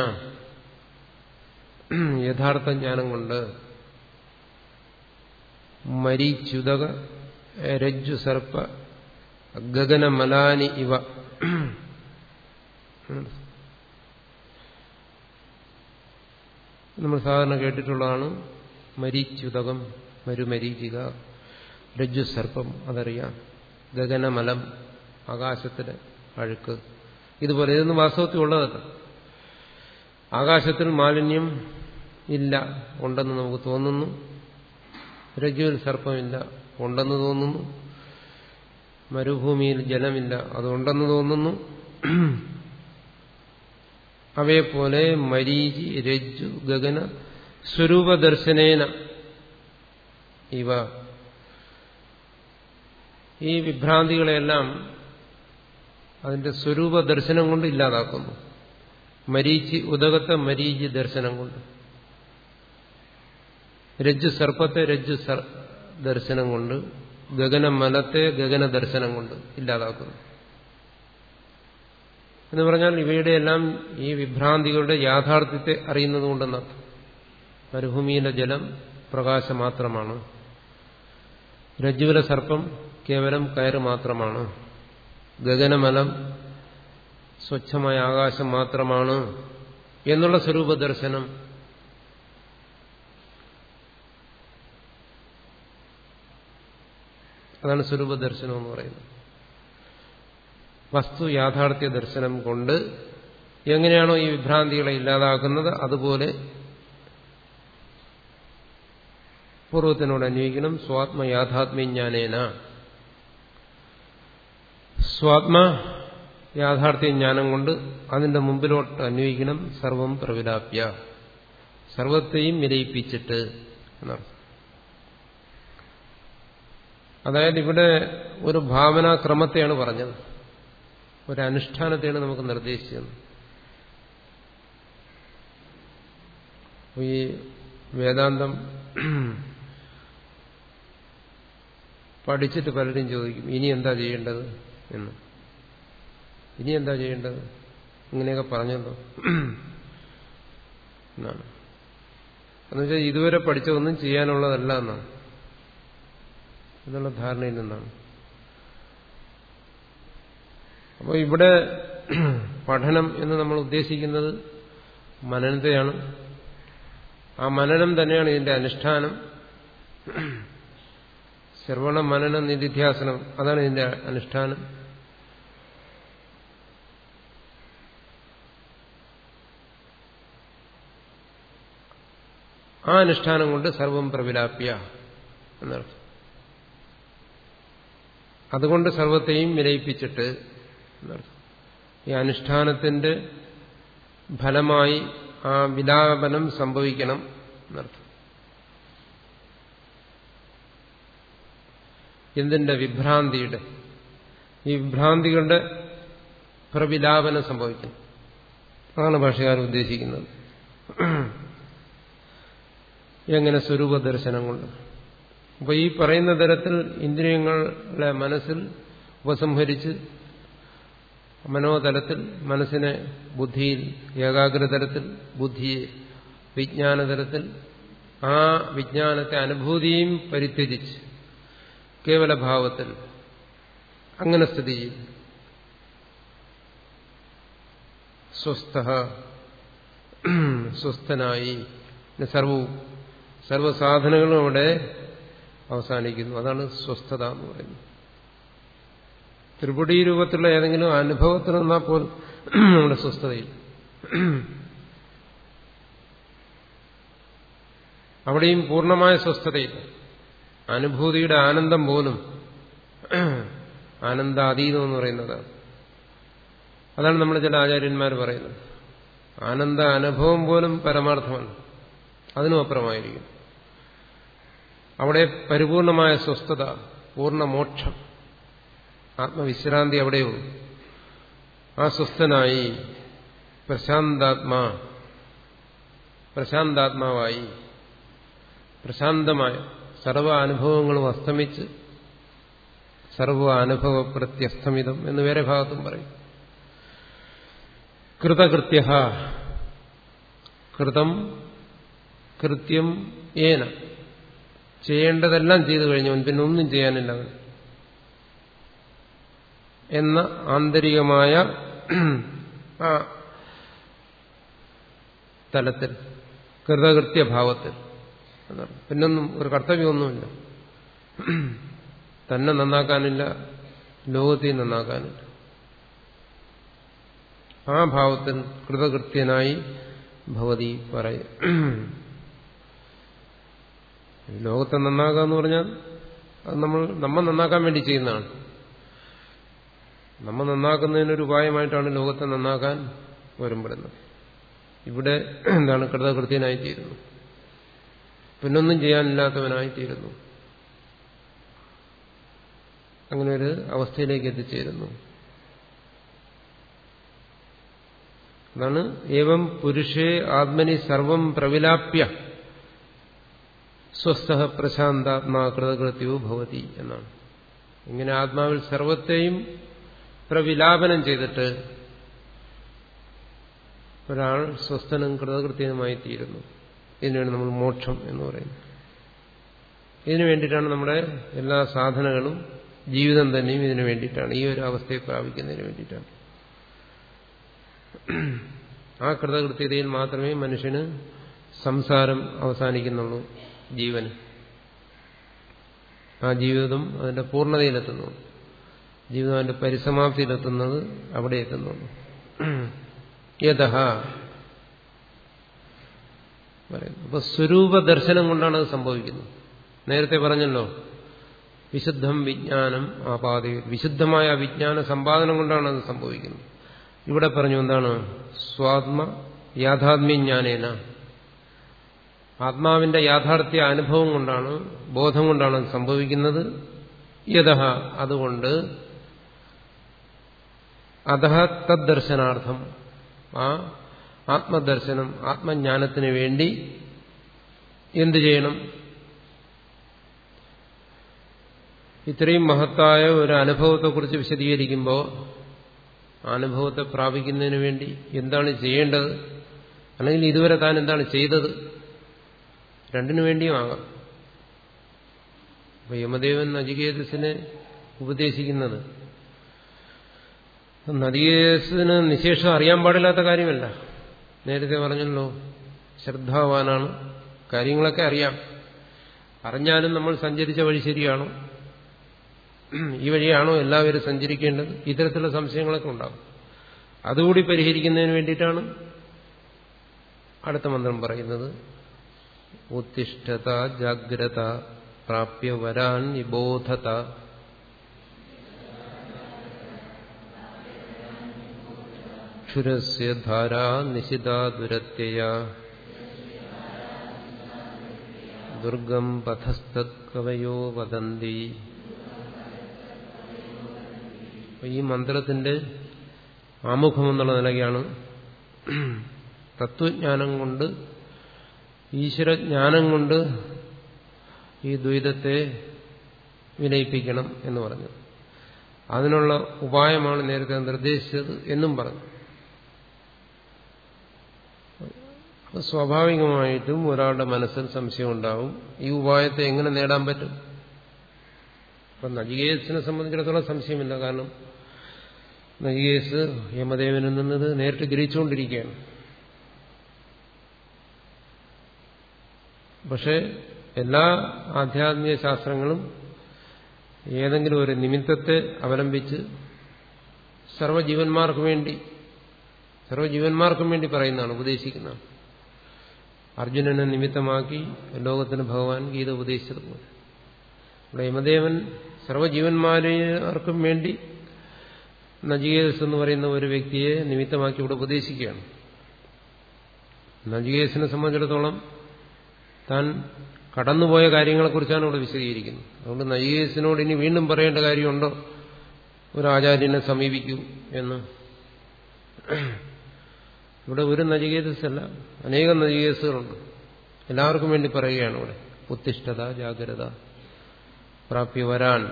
S1: യഥാർത്ഥ ജ്ഞാനം കൊണ്ട് മരീച്യുതക രജ്ജു സർപ്പ ഗഗനമലാനി ഇവ. നമ്മൾ സാധാരണ കേട്ടിട്ടുള്ളതാണ് മരീച്യുതകം മരുമരീചിക രജ്ജു സർപ്പം അതറിയാം. ഗഗനമലം ആകാശത്തിലെ അഴുക്ക്. ഇതുപോലെ ഇതൊന്നും വാസ്തവത്തിൽ ഉള്ളതല്ല. ആകാശത്തിൽ മാലിന്യം ഇല്ല ഉണ്ടെന്ന് നമുക്ക് തോന്നുന്നു. രജ്ജുവിൽ സർപ്പമില്ല. ഉണ്ടെന്ന് തോന്നുന്നു. മരുഭൂമിയിൽ ജലമില്ല. അതുണ്ടെന്ന് തോന്നുന്നു. അവയെപ്പോലെ മരീചി രജ്ജു ഗഗന സ്വരൂപദർശനേന ഇവ. ഈ വിഭ്രാന്തികളെല്ലാം അതിന്റെ സ്വരൂപ ദർശനം കൊണ്ട് ഇല്ലാതാക്കുന്നു. മരീചി ഉദകത്തെ മരീചി ദർശനം കൊണ്ട്. രജ്ജു സർപ്പത്തെ രജ്ജു ദർശനം കൊണ്ട് ഗഗന മലത്തെ ഗഗന ദർശനം കൊണ്ട് ഇല്ലാതാക്കുന്നു. എന്ന് പറഞ്ഞാൽ ഇവയുടെ എല്ലാം ഈ വിഭ്രാന്തികളുടെ യാഥാർത്ഥ്യത്തെ അറിയുന്നത് കൊണ്ടെന്നർത്ഥം. മരുഭൂമിയിലെ ജലം പ്രകാശം മാത്രമാണ് രജ്ജുവിലെ സർപ്പം കേവലം കയറ് മാത്രമാണ്. ഗഗനമലം സ്വച്ഛമായ ആകാശം മാത്രമാണ് എന്നുള്ള സ്വരൂപ ദർശനം അതാണ് സ്വരൂപ ദർശനം എന്ന് പറയുന്നത്. വസ്തു യാഥാർത്ഥ്യ ദർശനം കൊണ്ട് എങ്ങനെയാണോ ഈ വിഭ്രാന്തികളെ ഇല്ലാതാക്കുന്നത് അതുപോലെ പൂർവത്തിനോട് അന്വയിക്കണം സ്വാത്മ യാഥാത്മ്യജ്ഞാനേന. സ്വാത്മ യാഥാർത്ഥ്യ ജ്ഞാനം കൊണ്ട് അതിന്റെ മുമ്പിലോട്ട് അന്വയിക്കണം സർവം പ്രവിലാപ്യ. സർവത്തെയും വിലയിപ്പിച്ചിട്ട് എന്നർത്ഥം. അതായത് ഇവിടെ ഒരു ഭാവനാക്രമത്തെയാണ് പറഞ്ഞത്. ഒരു അനുഷ്ഠാനത്തെയാണ് നമുക്ക് നിർദ്ദേശിച്ചത്. ഈ വേദാന്തം പഠിച്ചിട്ട് പലരും ചോദിക്കും ഇനി എന്താ ചെയ്യേണ്ടത് എന്ന്. ഇനി എന്താ ചെയ്യേണ്ടത്? ഇങ്ങനെയൊക്കെ പറഞ്ഞല്ലോ എന്നാണ്. എന്നുവെച്ചാൽ ഇതുവരെ പഠിച്ചതൊന്നും ചെയ്യാനുള്ളതല്ല എന്നാണ്. എന്നുള്ള ധാരണയിൽ നിന്നാണ്. അപ്പോൾ ഇവിടെ പഠനം എന്ന് നമ്മൾ ഉദ്ദേശിക്കുന്നത് മനനത്തെയാണ് ആ മനനം തന്നെയാണ് ഇതിന്റെ അനുഷ്ഠാനം. ശ്രവണ മനന നിധിധ്യാസനം അതാണ് ഇതിന്റെ അനുഷ്ഠാനം. ആ അനുഷ്ഠാനം കൊണ്ട് സർവം പ്രവിലാപ്യ എന്നർത്ഥം. അതുകൊണ്ട് സർവത്തെയും വിലയിപ്പിച്ചിട്ട് ഈ അനുഷ്ഠാനത്തിന്റെ ഫലമായി ആ വിലാപനം സംഭവിക്കണം എന്നർത്ഥം. എന്തിന്റെ വിഭ്രാന്തിയുടെ? ഈ വിഭ്രാന്തികളുടെ പ്രവിലാപനം സംഭവിക്കണം അതാണ് ഭാഷകാരൻ ഉദ്ദേശിക്കുന്നത്. എങ്ങനെ സ്വരൂപ ദർശനം കൊണ്ട്? അപ്പൊ ഈ പറയുന്ന തരത്തിൽ ഇന്ദ്രിയങ്ങളെ മനസ്സിൽ ഉപസംഹരിച്ച് മനോതലത്തിൽ മനസ്സിനെ ബുദ്ധിയിൽ ഏകാഗ്രതലത്തിൽ ബുദ്ധിയെ വിജ്ഞാനതലത്തിൽ ആ വിജ്ഞാനത്തെ അനുഭൂതിയും പരിത്യജിച്ച് കേവലഭാവത്തിൽ അങ്ങനെ സ്ഥിതി ചെയ്യും. സ്വസ്ഥ സ്വസ്ഥനായി. സർവവും സർവസാധനങ്ങളും അവിടെ അവസാനിക്കുന്നു. അതാണ് സ്വസ്ഥത എന്ന് പറയുന്നത്. ത്രിപുടി രൂപത്തിലുള്ള ഏതെങ്കിലും അനുഭവത്തിൽ നിന്നാൽ പോലും നമ്മുടെ സ്വസ്ഥതയിൽ അവിടെയും പൂർണമായ സ്വസ്ഥതയില്ല. അനുഭൂതിയുടെ ആനന്ദം പോലും ആനന്ദാതീതം എന്ന് പറയുന്നതാണ്. അതാണ് നമ്മൾ ചില ആചാര്യന്മാർ പറയുന്നത്. ആനന്ദ അനുഭവം പോലും പരമാർത്ഥമാണ്. അതിനും അപ്പുറമായിരിക്കും. അവിടെ പരിപൂർണമായ സ്വസ്ഥത പൂർണ മോക്ഷം. ആത്മവിശ്രാന്തി അവിടെയുള്ളൂ. ആ സ്വസ്ഥനായി പ്രശാന്താത്മാ പ്രശാന്താത്മാവായി പ്രശാന്തമായ സർവ അനുഭവങ്ങളും അസ്തമിച്ച് സർവ അനുഭവ പ്രത്യസ്തമിതം എന്ന് വേറെ ഭാഗത്തും പറയും. കൃതകൃത്യ കൃതം കൃത്യം ഏന. ചെയ്യേണ്ടതെല്ലാം ചെയ്തു കഴിഞ്ഞവൻ പിന്നെ ഒന്നും ചെയ്യാനില്ല എന്ന ആന്തരികമായ ആ തലത്തിൽ കൃതകൃത്യഭാവത്തിൽ പിന്നൊന്നും ഒരു കർത്തവ്യമൊന്നുമില്ല. തന്നെ നന്നാക്കാനില്ല ലോകത്തെ നന്നാക്കാനില്ല. ആ ഭാവത്തിൽ കൃതകൃത്യനായി ഭവതി പറയും ലോകത്തെ നന്നാക്കുക എന്ന് പറഞ്ഞാൽ അത് നമ്മൾ നമ്മൾ നന്നാക്കാൻ വേണ്ടി ചെയ്യുന്നതാണ്. നമ്മൾ നന്നാക്കുന്നതിനൊരു ഉപായമായിട്ടാണ് ലോകത്തെ നന്നാക്കാൻ വരുമ്പോഴുന്നത് ഇവിടെ എന്താണ് കൃതകൃത്യനായി തീരുന്നു. പിന്നൊന്നും ചെയ്യാനില്ലാത്തവനായി തീരുന്നു അങ്ങനെ ഒരു അവസ്ഥയിലേക്ക് എത്തിച്ചേരുന്നു. അതാണ് ഏവം പുരുഷേ ആത്മനി സർവം പ്രവിലാപ്യ. സ്വസ്ഥ പ്രശാന്താത്മാ കൃതകൃത്യവും ഭവതി എന്നാണ്. ഇങ്ങനെ ആത്മാവിൽ സർവത്തെയും പ്രവിലാപനം ചെയ്തിട്ട് ഒരാൾ സ്വസ്ഥനും കൃതകൃത്യനുമായി തീരുന്നു. ഇതിനാണ് നമ്മൾ മോക്ഷം എന്ന് പറയുന്നത് ഇതിനു വേണ്ടിയിട്ടാണ് നമ്മുടെ എല്ലാ സാധനങ്ങളും ജീവിതം തന്നെയും ഇതിനു വേണ്ടിയിട്ടാണ്. ഈ ഒരു അവസ്ഥയെ പ്രാപിക്കുന്നതിന് വേണ്ടിയിട്ടാണ്. ആ കൃതകൃത്യതയിൽ മാത്രമേ മനുഷ്യന് സംസാരം അവസാനിക്കുന്നുള്ളൂ. ജീവന്. ആ ജീവിതം അതിന്റെ പൂർണതയിലെത്തുന്നു. ജീവിതം അതിന്റെ പരിസമാപ്തിയിലെത്തുന്നത് അവിടെ എത്തുന്നുള്ളൂ യഥ അപ്പൊ സ്വരൂപ ദർശനം കൊണ്ടാണ് അത് സംഭവിക്കുന്നത്. നേരത്തെ പറഞ്ഞല്ലോ വിശുദ്ധം വിജ്ഞാനം ആപാതി വിശുദ്ധമായ വിജ്ഞാന സമ്പാദനം കൊണ്ടാണ് അത് സംഭവിക്കുന്നത്. ഇവിടെ പറഞ്ഞു എന്താണ്? സ്വാത്മ യാഥാത്മ്യജ്ഞാനേന. ആത്മാവിന്റെ യാഥാർത്ഥ്യ അനുഭവം കൊണ്ടാണ് ബോധം കൊണ്ടാണ് അത് സംഭവിക്കുന്നത്. യഥ അതുകൊണ്ട് അധ തദ്ദർശനാർത്ഥം. ആ ആത്മദർശനം ആത്മജ്ഞാനത്തിന് വേണ്ടി എന്തു ചെയ്യണം? ഇത്രയും മഹത്തായ ഒരു അനുഭവത്തെക്കുറിച്ച് വിശദീകരിക്കുമ്പോൾ അനുഭവത്തെ പ്രാപിക്കുന്നതിന് വേണ്ടി എന്താണ് ചെയ്യേണ്ടത്? അല്ലെങ്കിൽ ഇതുവരെ താൻ എന്താണ് ചെയ്തത്? രണ്ടിനു വേണ്ടിയും ആകാം. അപ്പൊ യമദേവൻ നചികേതസിനെ ഉപദേശിക്കുന്നത്. നദികേതസിന് നിശേഷം അറിയാൻ പാടില്ലാത്ത കാര്യമല്ല. നേരത്തെ പറഞ്ഞല്ലോ ശ്രദ്ധാവാനാണ്. കാര്യങ്ങളൊക്കെ അറിയാം. അറിഞ്ഞാലും നമ്മൾ സഞ്ചരിച്ച വഴി ശരിയാണോ? ഈ വഴിയാണോ എല്ലാവരും സഞ്ചരിക്കേണ്ടത്? ഇത്തരത്തിലുള്ള സംശയങ്ങളൊക്കെ ഉണ്ടാകും. അതുകൂടി പരിഹരിക്കുന്നതിന് വേണ്ടിയിട്ടാണ് അടുത്ത മന്ത്രം പറയുന്നത്. ഉത്തിഷ്ഠത ജാഗ്രത പ്രാപ്യ വരാൻ നിബോധത. ക്ഷുരസ്യ ധാര നിശിത ദുരത്യ ദുർഗം പഥസ്തവയോ വദന്തി. ഈ മന്ത്രത്തിന്റെ ആമുഖം എന്നുള്ള നിലയ്ക്കാണ് തത്വജ്ഞാനം കൊണ്ട് ഈശ്വരജ്ഞാനം കൊണ്ട് ഈ ദ്വൈതത്തെ വിനയിപ്പിക്കണം എന്ന് പറഞ്ഞു. അതിനുള്ള ഉപായമാണ് നേരത്തെ നിർദ്ദേശിച്ചത് എന്നും പറഞ്ഞു. സ്വാഭാവികമായിട്ടും ഒരാളുടെ മനസ്സിൽ സംശയം ഉണ്ടാവും ഈ ഉപായത്തെ എങ്ങനെ നേടാൻ പറ്റും? അപ്പൊ നജികേസിനെ സംബന്ധിച്ചിടത്തോളം സംശയമില്ല. കാരണം നജികേസ് യമദേവനിൽ നിന്നത് നേരിട്ട് ഗ്രഹിച്ചുകൊണ്ടിരിക്കുകയാണ്. പക്ഷെ എല്ലാ ആധ്യാത്മിക ശാസ്ത്രങ്ങളും ഏതെങ്കിലും ഒരു നിമിത്തത്തെ അവലംബിച്ച് സർവജീവന്മാർക്ക് വേണ്ടി സർവജീവന്മാർക്കും വേണ്ടി പറയുന്നതാണ് ഉപദേശിക്കുന്നതാണ്. അർജുനനെ നിമിത്തമാക്കി ലോകത്തിന് ഭഗവാൻ ഗീത ഉപദേശിച്ചതുപോലെ. ഇവിടെ യമദേവൻ സർവജീവന്മാർക്കും വേണ്ടി നജികേസ് എന്ന് പറയുന്ന ഒരു വ്യക്തിയെ നിമിത്തമാക്കി ഇവിടെ ഉപദേശിക്കുകയാണ്. നജികേസിനെ സംബന്ധിച്ചിടത്തോളം താൻ കടന്നുപോയ കാര്യങ്ങളെക്കുറിച്ചാണ് ഇവിടെ വിശദീകരിക്കുന്നത്. അതുകൊണ്ട് നജീസിനോട് ഇനി വീണ്ടും പറയേണ്ട കാര്യമുണ്ടോ? ഒരു ആചാര്യനെ സമീപിക്കൂ എന്ന്. ഇവിടെ ഒരു നജികേതസല്ല അനേകം നജികേസുകളുണ്ട് എല്ലാവർക്കും വേണ്ടി പറയുകയാണ് ഇവിടെ. ഉത്തിഷ്ഠത ജാഗ്രത പ്രാപ്തി വരാൻ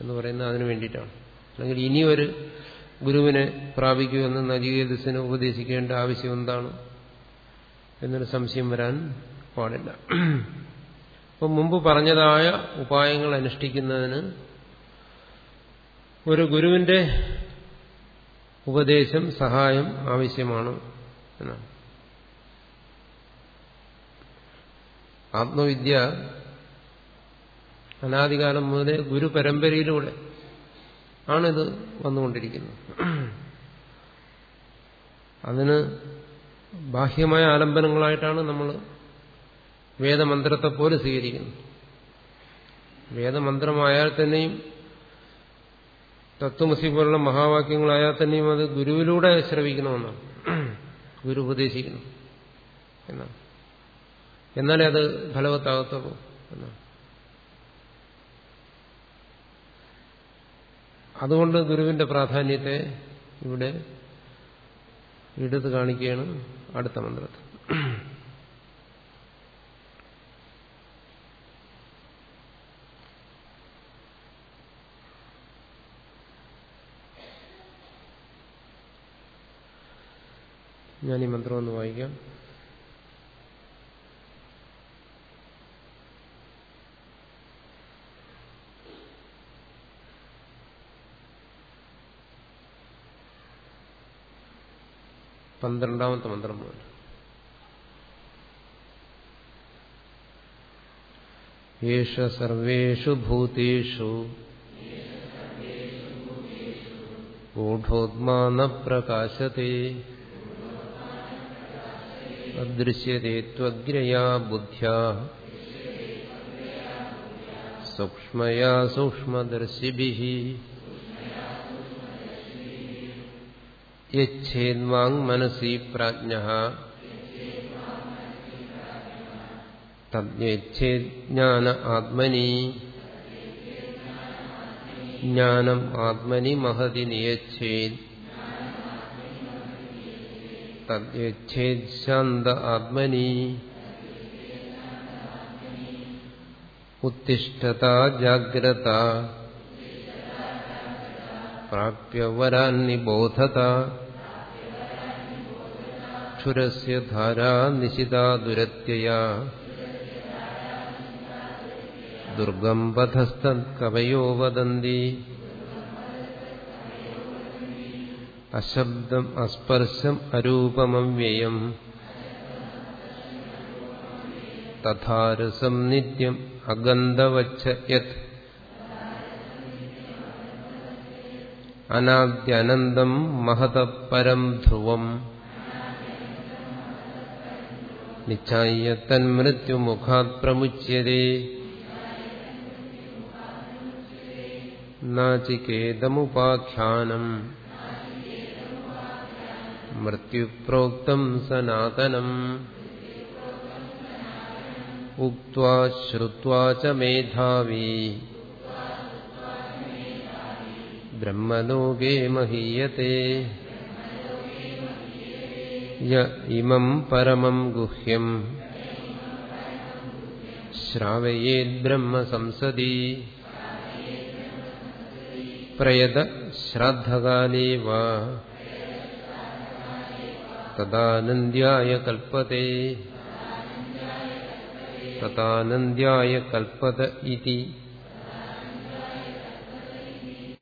S1: എന്ന് പറയുന്നത് അതിനു വേണ്ടിയിട്ടാണ്. അല്ലെങ്കിൽ ഒരു ഗുരുവിനെ പ്രാപിക്കുമെന്ന് നജികേതസിന് ഉപദേശിക്കേണ്ട ആവശ്യം എന്താണ്? എന്നൊരു സംശയം വരാൻ പാടില്ല. അപ്പം മുമ്പ് പറഞ്ഞതായ ഉപായങ്ങൾ അനുഷ്ഠിക്കുന്നതിന് ഒരു ഗുരുവിന്റെ ഉപദേശം സഹായം ആവശ്യമാണ് എന്നാണ്. ആത്മവിദ്യ അനാദികാലം മുതലേ ഗുരു പരമ്പരയിലൂടെ ആണിത് വന്നുകൊണ്ടിരിക്കുന്നത്. അതിന് ബാഹ്യമായ ആലംബനങ്ങളായിട്ടാണ് നമ്മൾ വേദമന്ത്രത്തെ പോലെ സ്വീകരിക്കുന്നു. വേദമന്ത്രമായാൽ തന്നെയും തത്വമസി പോലുള്ള മഹാവാക്യങ്ങളായാൽ തന്നെയും അത് ഗുരുവിലൂടെ ശ്രവിക്കണമെന്നാണ് ഗുരു ഉപദേശിക്കുന്നു എന്നാണ്. എന്നാലേ അത് ഫലവത്താകത്തുള്ളൂ എന്നാണ്. അതുകൊണ്ട് ഗുരുവിന്റെ പ്രാധാന്യത്തെ ഇവിടെ എടുത്തു കാണിക്കുകയാണ് അടുത്ത മന്ത്രത്തിൽ. ഞാൻ ഈ മന്ത്രം ഒന്ന് വായിക്കാം പന്ത്രണ്ടാമത്തെ മന്ത്രം മുതൽ യേഷ സർവേഷു ഭൂതേഷു ഗൂഢോത്മാന പ്രകാശത്തെ അദൃശ്യത്തെ ത്വഗ്രയാ ബുദ്ധ്യാ സൂക്ഷ്മയാ സൂക്ഷ്മദർശിഭിः യേന്മാങ് മനസി പ്രാജ്ഞ തദ്യേച്ഛേജ്ഞാന ആത്മനി ജ്ഞാനം ആത്മനി മഹതി നിയച്ഛേത് തദ്യേച്ഛേത് ശാന്ത ആത്മനി. ഉത്തിഷ്ഠത ജാഗ്രത. പ്രാപ്യ വരാന്നിബോധത ക്ഷുരസ്യ ധാരാ നിശിതാ ദുരത്യയാ. ദുർഗം വധസ്തവയോ വദന്തി. അശബ്ദം അസ്പർശം അരൂപമവ്യയം. തഥാരസം നിത്യം അഗന്ധവച്ച യത്. അനാദ്യനന്തം മഹത പരം ധ്രുവം. നിശ്ചായ തന്മൃത്യുമുഖാത് പ്രമുച്യതേ നാചികേതമുപാഖ്യാനം. മൃത്യുപ്രോക്തം സനാതനം उक्त्वा श्रुत्वा च मेधावी। മഹീയത്തെ യ ഇമം പരമം ഗുഹ്യം ശ്രാവയേദ്ബ്രഹ്മ സംസദി പ്രയത ശ്രാദ്ധകാലേ വാ തദാനന്ദ്യായ കൽപ്പതേ. തദാനന്ദ്യായ കൽപ്പത ഇതി.